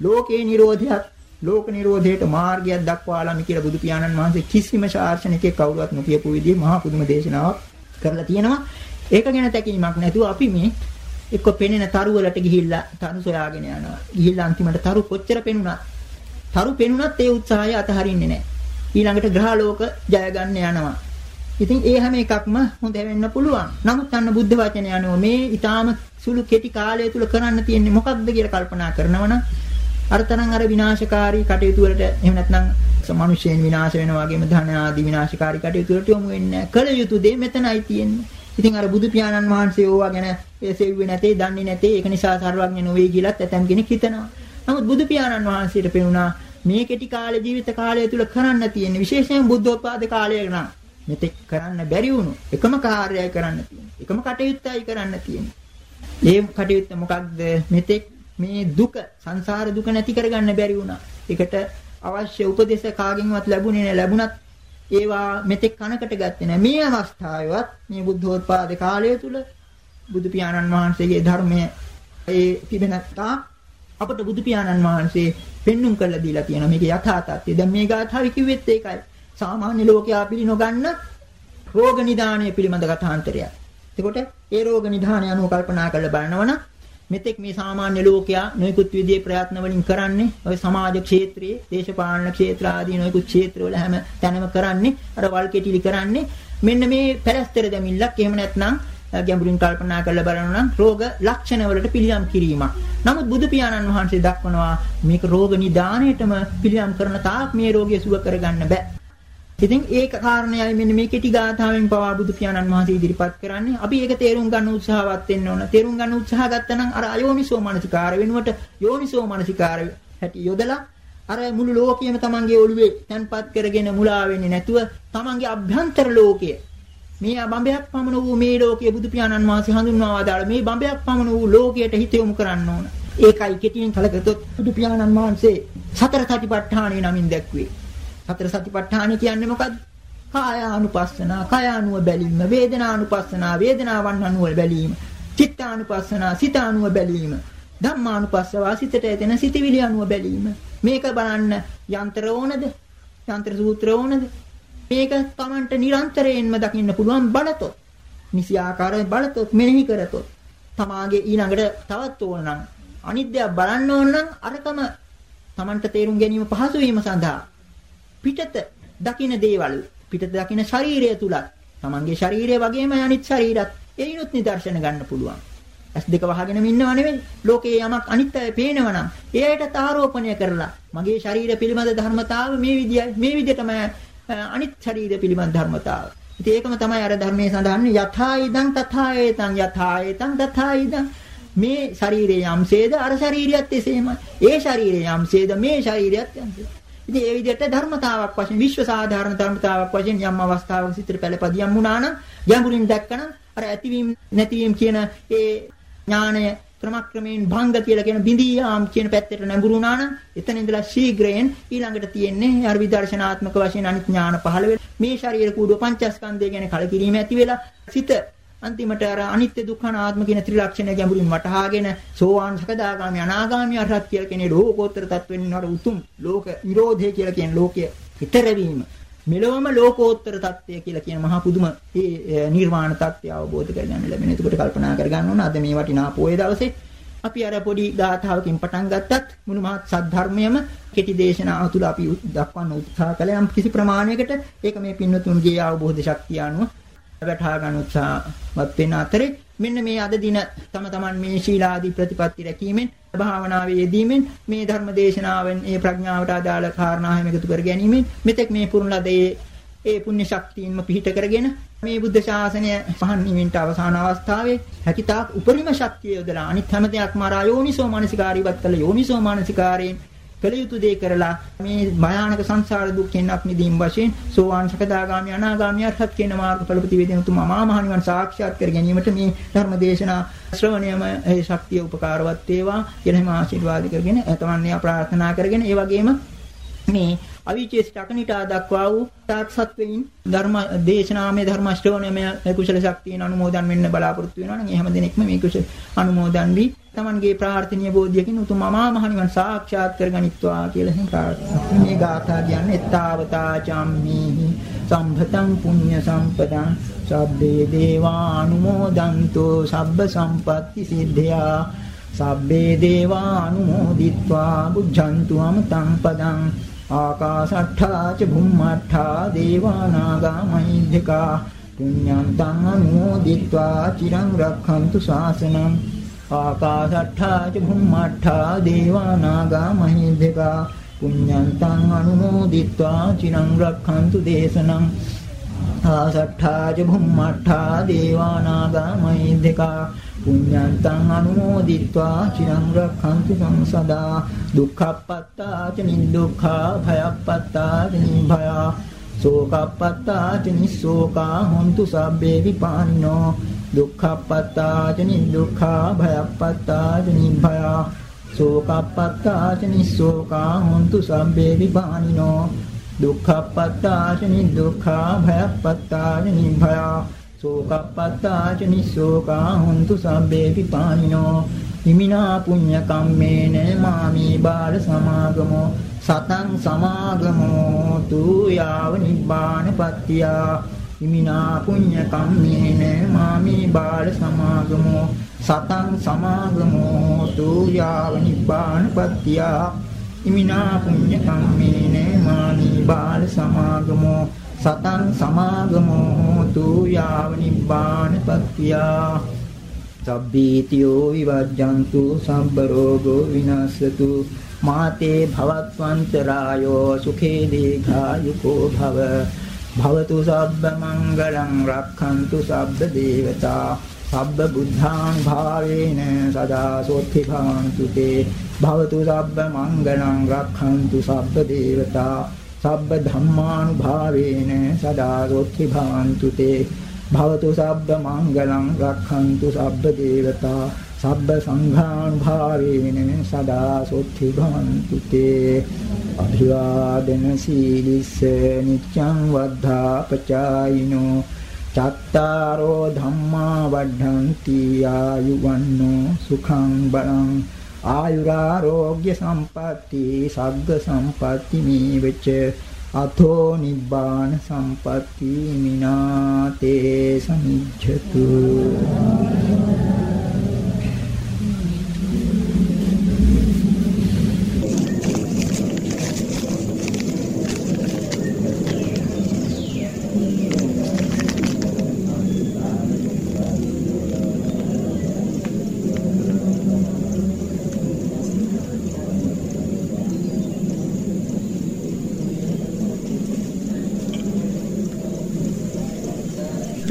ලෝකේ නිරෝධයත් ලෝක නිරෝධයට මාර්ගයක් දක්වාලාම කියලා බුදු පියාණන් වහන්සේ කිසිම ශාසනිකයෙක් කවුරුවත් නොකියපු විදිහේ මහා පුදුම දේශනාවක් කරලා තියෙනවා. ඒක ගැන තැකීමක් නැතුව අපි මේ එක්ක පෙනෙන තරු වලට ගිහිල්ලා තරු සොයාගෙන යනවා. ගිහිල්ලා අන්තිමට තරු කොච්චර පෙනුණත් තරු පෙනුණත් ඒ උත්සාහය අතහරින්නේ නැහැ. ඊළඟට ග්‍රහ ලෝක ජය ගන්න යනවා. ඉතින් ඒ හැම එකක්ම හොඳ වෙන්න පුළුවන්. නමුත් අන්න බුද්ධ වචනය අනුව මේ ඊටාම සුළු කෙටි කාලය තුල කරන්න තියෙන්නේ මොකක්ද කියලා කල්පනා කරනවනම් අරතරන් අර විනාශකාරී කටයුතු වලට එහෙම නැත්නම් මිනිසෙන් විනාශ වෙනවා වගේම ධන ආදී විනාශකාරී කටයුතු වලට යොමු වෙන්නේ නැහැ. කල යුතු දේ මෙතනයි තියෙන්නේ. ඉතින් අර බුදු පියාණන් වහන්සේ ඕවා ගැන එසෙව්වේ නැtei, දන්නේ නැtei, ඒක නිසා සර්වඥ නොවේ කියලාත් ඇතම් කෙනෙක් හිතනවා. නමුත් බුදු පියාණන් වහන්සේට පෙනුණා මේ කෙටි කාල ජීවිත කාලය තුල කරන්න තියෙන විශේෂයෙන් බුද්ධෝත්පාද කාලය නම් මෙතෙක් කරන්න බැරි වුණු එකම කාර්යය කරන්න තියෙන්නේ. එකම කටයුත්තයි කරන්න තියෙන්නේ. ඒ කටයුත්ත මොකක්ද? මෙතෙක් මේ දුක සංසාර දුක නැති කරගන්න බැරි වුණා. ඒකට අවශ්‍ය උපදේශ කාගෙන්වත් ලැබුණේ නැහැ. ලැබුණත් ඒවා මෙතෙක් කනකට ගත්තේ නැහැ. මේ අවස්ථාවේවත් මේ බුද්ධෝත්පාද කාලය තුල බුදු පියාණන් වහන්සේගේ ධර්මයේ ඒ තිබෙන තා අපට බුදු පියාණන් වහන්සේ පෙන්눔 කරලා දීලා තියෙනවා මේකේ යථා තත්ත්වය. දැන් මේ ගාථාවේ කිව්වෙත් ඒකයි. සාමාන්‍ය ලෝකයා පිළි නොගන්න රෝග නිදානය පිළිබඳ කථාන්තරයක්. එතකොට ඒ රෝග නිදානය අනුව කල්පනා කරලා බලනවනම් මෙතෙක් මේ සාමාන්‍ය ලෝකයා නොයෙකුත් විදිහේ ප්‍රයත්න වලින් කරන්නේ ඔය සමාජ ක්ෂේත්‍රයේ, දේශපාලන ක්ෂේත්‍ර ආදී නොයෙකුත් ක්ෂේත්‍රවල හැම තැනම කරන්නේ අර වල් කෙටිලි කරන්නේ මෙන්න මේ පැලස්තර දෙමිල්ලක් එහෙම නැත්නම් ගැඹුරින් කල්පනා කරලා බලනවා නම් රෝග ලක්ෂණ වලට පිළියම් කිරීමක්. නමුත් බුදු පියාණන් වහන්සේ දක්වනවා මේක රෝග නිදාණයටම පිළියම් කරන තාක් මේ රෝගය සුව කරගන්න බෑ. ඉතින් ඒක කාරණේයි මෙන්න මේ කෙටි ගාථාවෙන් පවා බුදු පියාණන් වහන්සේ ඉදිරිපත් කරන්නේ. අපි ඒක තේරුම් ගන්න උත්සාහවත් වෙන්න ඕන. තේරුම් ගන්න උත්සාහ ගත්තා නම් අර අයෝනිසෝ මනසිකාර වෙනුවට යෝනිසෝ මනසිකාර හැටි යොදලා අර මුළු ලෝකයම තමන්ගේ ඔළුවේ තැන්පත් කරගෙන මුලා වෙන්නේ නැතුව තමන්ගේ අභ්‍යන්තර ලෝකය මේ බඹයක් පමණ වූ මේ ලෝකයේ බුදු පියාණන් වහන්සේ හඳුන්වා වදාළ මේ බඹයක් පමණ වූ ලෝකයට හිත යොමු කරන්න ඕන. ඒකයි කෙටියෙන් කලකතොත් බුදු පියාණන් වහන්සේ සතර සතිපට්ඨානය නමින් දැක්වේ. සතර සතිපට්ඨානය කියන්නේ මොකද්ද? කායානුපස්සනා, කායානුව බැලීම, වේදනානුපස්සනා, වේදනාවන් අනුව බැලීම, චිත්තානුපස්සනා, සිතානුව බැලීම, ධම්මානුපස්සවා සිතට ඇතෙන සිතිවිලි අනුව බැලීම. මේක බලන්න යන්ත්‍ර ඕනද? යන්ත්‍ර සූත්‍ර ඕනද? මේක Tamanට නිරන්තරයෙන්ම දකින්න පුළුවන් බලතොත්. නිසි ආකාරයෙන් බලතොත් මෙනෙහි කරතොත්. තමාගේ ඊළඟට තවත් ඕන නම් අනිත්‍යය බලන්න ඕන නම් අරකම Tamanට තේරුම් ගැනීම පහසු වීම සඳහා පිටත දකින්න දේවල් පිටත දකින්න ශරීරය තුලත් Tamanගේ ශරීරය වගේම අනිත් ශරීරත් ඒිනුත් නිදර්ශන ගන්න පුළුවන්. ඇස් දෙක වහගෙන ඉන්නව නෙවෙයි. ලෝකේ යමක් අනිත්‍යය පේනවනම් එයට ආරෝපණය කරලා මගේ ශරීර පිළිබඳ ධර්මතාව මේ විදියයි මේ විදියටම අනිත් ශරීර පිළිබඳ ධර්මතාව. ඉතින් ඒකම තමයි අර ධර්මයේ සඳහන් යථා ඉදං තථා ඒතං යථා ඒතං තථා ඉදං මේ ශරීරයේ යම්සේද අර ශරීරියත් එසේමයි. ඒ ශරීරයේ යම්සේද මේ ශරීරයත් යම්සේද. ඉතින් ඒ විදිහට ධර්මතාවක් වශයෙන් විශ්ව සාධාරණ ධර්මතාවක් වශයෙන් යම් අවස්ථාවක සිතට පළපදියම් වුණා නම් ගැඹුරින් දැක්කනම් අර ඇතිවීම නැතිවීම කියන ඒ ඥාණය ක්‍රමක්‍රමයෙන් භංග කියලා කියන බිඳියාම් කියන පැත්තට නැඹුරු වුණා නම් එතන ඉඳලා ශීඝ්‍රයෙන් ඊළඟට තියෙන්නේ අර විදර්ශනාත්මක වශයෙන් අනිත් ඥාන පහළ වෙලා මේ ශරීර කූඩුව පංචස්කන්ධය ගැන කලකිරීම ඇති වෙලා සිත අන්තිමට අර අනිත්‍ය දුක්ඛ අනාත්ම කියන ත්‍රිලක්ෂණය ගැඹුරින් වටහාගෙන සෝවාන් සකදාගාමි අනාගාමි අරහත් කියලා කියන ලෝකෝත්තර තත්වෙන් වල උතුම් ලෝක විරෝධය කියලා කියන ලෝකය ඊතරවීම මෙලොවම ලෝකෝත්තර தත්ත්වය කියලා කියන මහා පුදුම ඒ නිර්වාණ தත්ත්වය අවබෝධ කරගන්න ලැබෙන. එතකොට කල්පනා කරගන්න ඕන අද මේ වටිනා පොයේ දවසේ අපි අර පොඩි ගාථාවකින් පටන් ගත්තත් මුළු මහත් සද්ධර්මයම කෙටි දේශනාව තුළ අපි දක්වන්න උත්සාහ කළා යම් කිසි ප්‍රමාණයකට ඒක මේ පින්වතුන්ගේ අවබෝධ ශක්තිය අනුව වැටහා ගන්න උත්සාහවත් වෙන අතරේ මෙන්න මේ අද දින තම තමන් මේ ශීලාදී ප්‍රතිපත්ති රැකීමෙන් භාවනාවේ යෙදීමෙන් මේ ධර්ම දේශනාවෙන් ඒ ප්‍රඥාවට අදාළ කාරණා හැම එකතු කර ගැනීමෙන් මෙතෙක් මේ පුරුණ ලද ඒ පුණ්‍ය ශක්තියින්ම පිහිට කරගෙන මේ බුද්ධ ශාසනය පහන් නිවෙන්ට අවසාන අවස්ථාවේ හැකිතාක් උපරිම ශක්තිය යොදලා අනිත් හැම දෙයක්ම ආ යෝනිසෝ මානසිකාරීවත් කළ යෝනිසෝ මානසිකාරයෙන් කළ යුතු දේ කරලා මේ භයානක සංසාර දුක්ෙන් අත් මිදීම වශයෙන් සෝවාන් සකදාගාමි අනාගාමි අරහත් කියන මාර්ගඵල ප්‍රතිවේදෙන තුම අමා මහ නිවන් සාක්ෂාත් කර ගැනීමට මේ ධර්ම දේශනා ශ්‍රවණයම ඒ ශක්තිය උපකාරවත් වේවා කියලා හිම ආශිර්වාද කරගෙන තමන්නේ ප්‍රාර්ථනා කරගෙන ඒ වගේම මේ අවිචේසිත අකනිටා දක්වා වූ තාක්ෂත්වයින් ධර්ම දේශනාමය ධර්ම ශ්‍රවණමය කුසල ශක්තියන අනුමෝදන් වෙන්න බලාපොරොත්තු වෙනවා. නම් ඒ හැම දිනෙකම මේ කුසල අනුමෝදන් වී තමන්ගේ ප්‍රාර්ථනීය බෝධියකින් උතුම් අමා මහ නිවන් සාක්ෂාත් කරගනිත්වා කියලා එහෙම ප්‍රාර්ථනා. මේ ගාථා කියන්නේ එත්තාවතා චම්මේහි සම්භතං පුඤ්ඤ සම්පදං. සබ්බේ දේවානුමෝදන්තෝ සබ්බ සම්පත්ති සිද්ධා සබ්බේ දේවානුමෝදිත්වා බුද්ධන්තු අමතං පදං. ආකාශට්ඨා ච භුම්මට්ඨා දේවානාගා මහිද්దికා පුඤ්ඤන්තං අනුමෝදිත්වා චිරං රක්ඛන්තු ශාසනං. ආකාශට්ඨා ච භුම්මට්ඨා දේවා නාග මහින්දිකා පුඤ්ඤන්තං අනුමෝදිත්වා චිරං රක්ඛන්තු දේශනං ආකාශට්ඨා ච භුම්මට්ඨා දේවා නාග මහින්දිකා පුඤ්ඤන්තං අනුමෝදිත්වා චිරං රක්ඛන්තු මං සදා දුක්ඛප්පත්තා ච නිදුක්ඛා භයප්පත්තා ච නිභයා සෝකප්පත්තා ච නිසෝකා හොන්තු සබ්බේ විපාන්නෝ දුක්ඛප්පත්තා ච නිදුක්ඛා භයප්පත්තා ච නිභයා සෝකප්පත්තා ච නිස්සෝකා හොන්තු සබ්බේ විපානිනෝ දුක්ඛප්පත්තා ච නිදුක්ඛා භයප්පත්තා ච නිභයා සෝකප්පත්තා ච නිස්සෝකා හොන්තු සබ්බේ විපානිනෝ හිමිනා පුඤ්ඤ කම්මේන මාමි බාල සමාගමෝ සතං සමාගමෝ තු යාව නිබ්බානපත්තියා හිමිනා පුඤ්ඤ කම්මේන මාමි බාල සමාගමෝ සතං සමාගමෝ තු යාව නිබ්බානපත්තියා ඉමිනා පුඤ්ඤ කම්මේන මානි බාල සමාගමෝ සතං සමාගමෝ තු යාව නිබ්බානපත්තියා සබ්බීතියෝ විවජ්ජන්තු සම්බ රෝගෝ විනාශතු මාතේ භවත්වන්තරායෝ සුඛේ දීඝායුකෝ භව භවතු සබ්බ මංගලං රක්ඛන්තු සබ්බ දේවතා සබ්බ බුද්ධාං භාවේන සදා සෝත්ති භාන්තු තේ භවතු සබ්බ මංගලං රක්ඛන්තු සබ්බ දේවතා සබ්බ ධම්මානුභාවේන සදා සෝත්ති භාන්තු තේ භවතු සබ්බ මංගලං රක්ඛන්තු සබ්බ දේවතා සබ්බ සංඝානුභාවේන සදා සෝත්ති භාන්තු තේ අභිවාදන සීලිස්ස නිච්ඡං වද්ධා පචායිනෝ චත්තාරෝ ධම්මා වඩ්ඩಂತಿ ආයුවන්නෝ සුඛං බලං ආයුරාෝග්‍ය සම්පatti සග්ග සම්පatti මේවච අතෝ නිබ්බාන සම්පatti මිනාතේ සමිජ්ජතු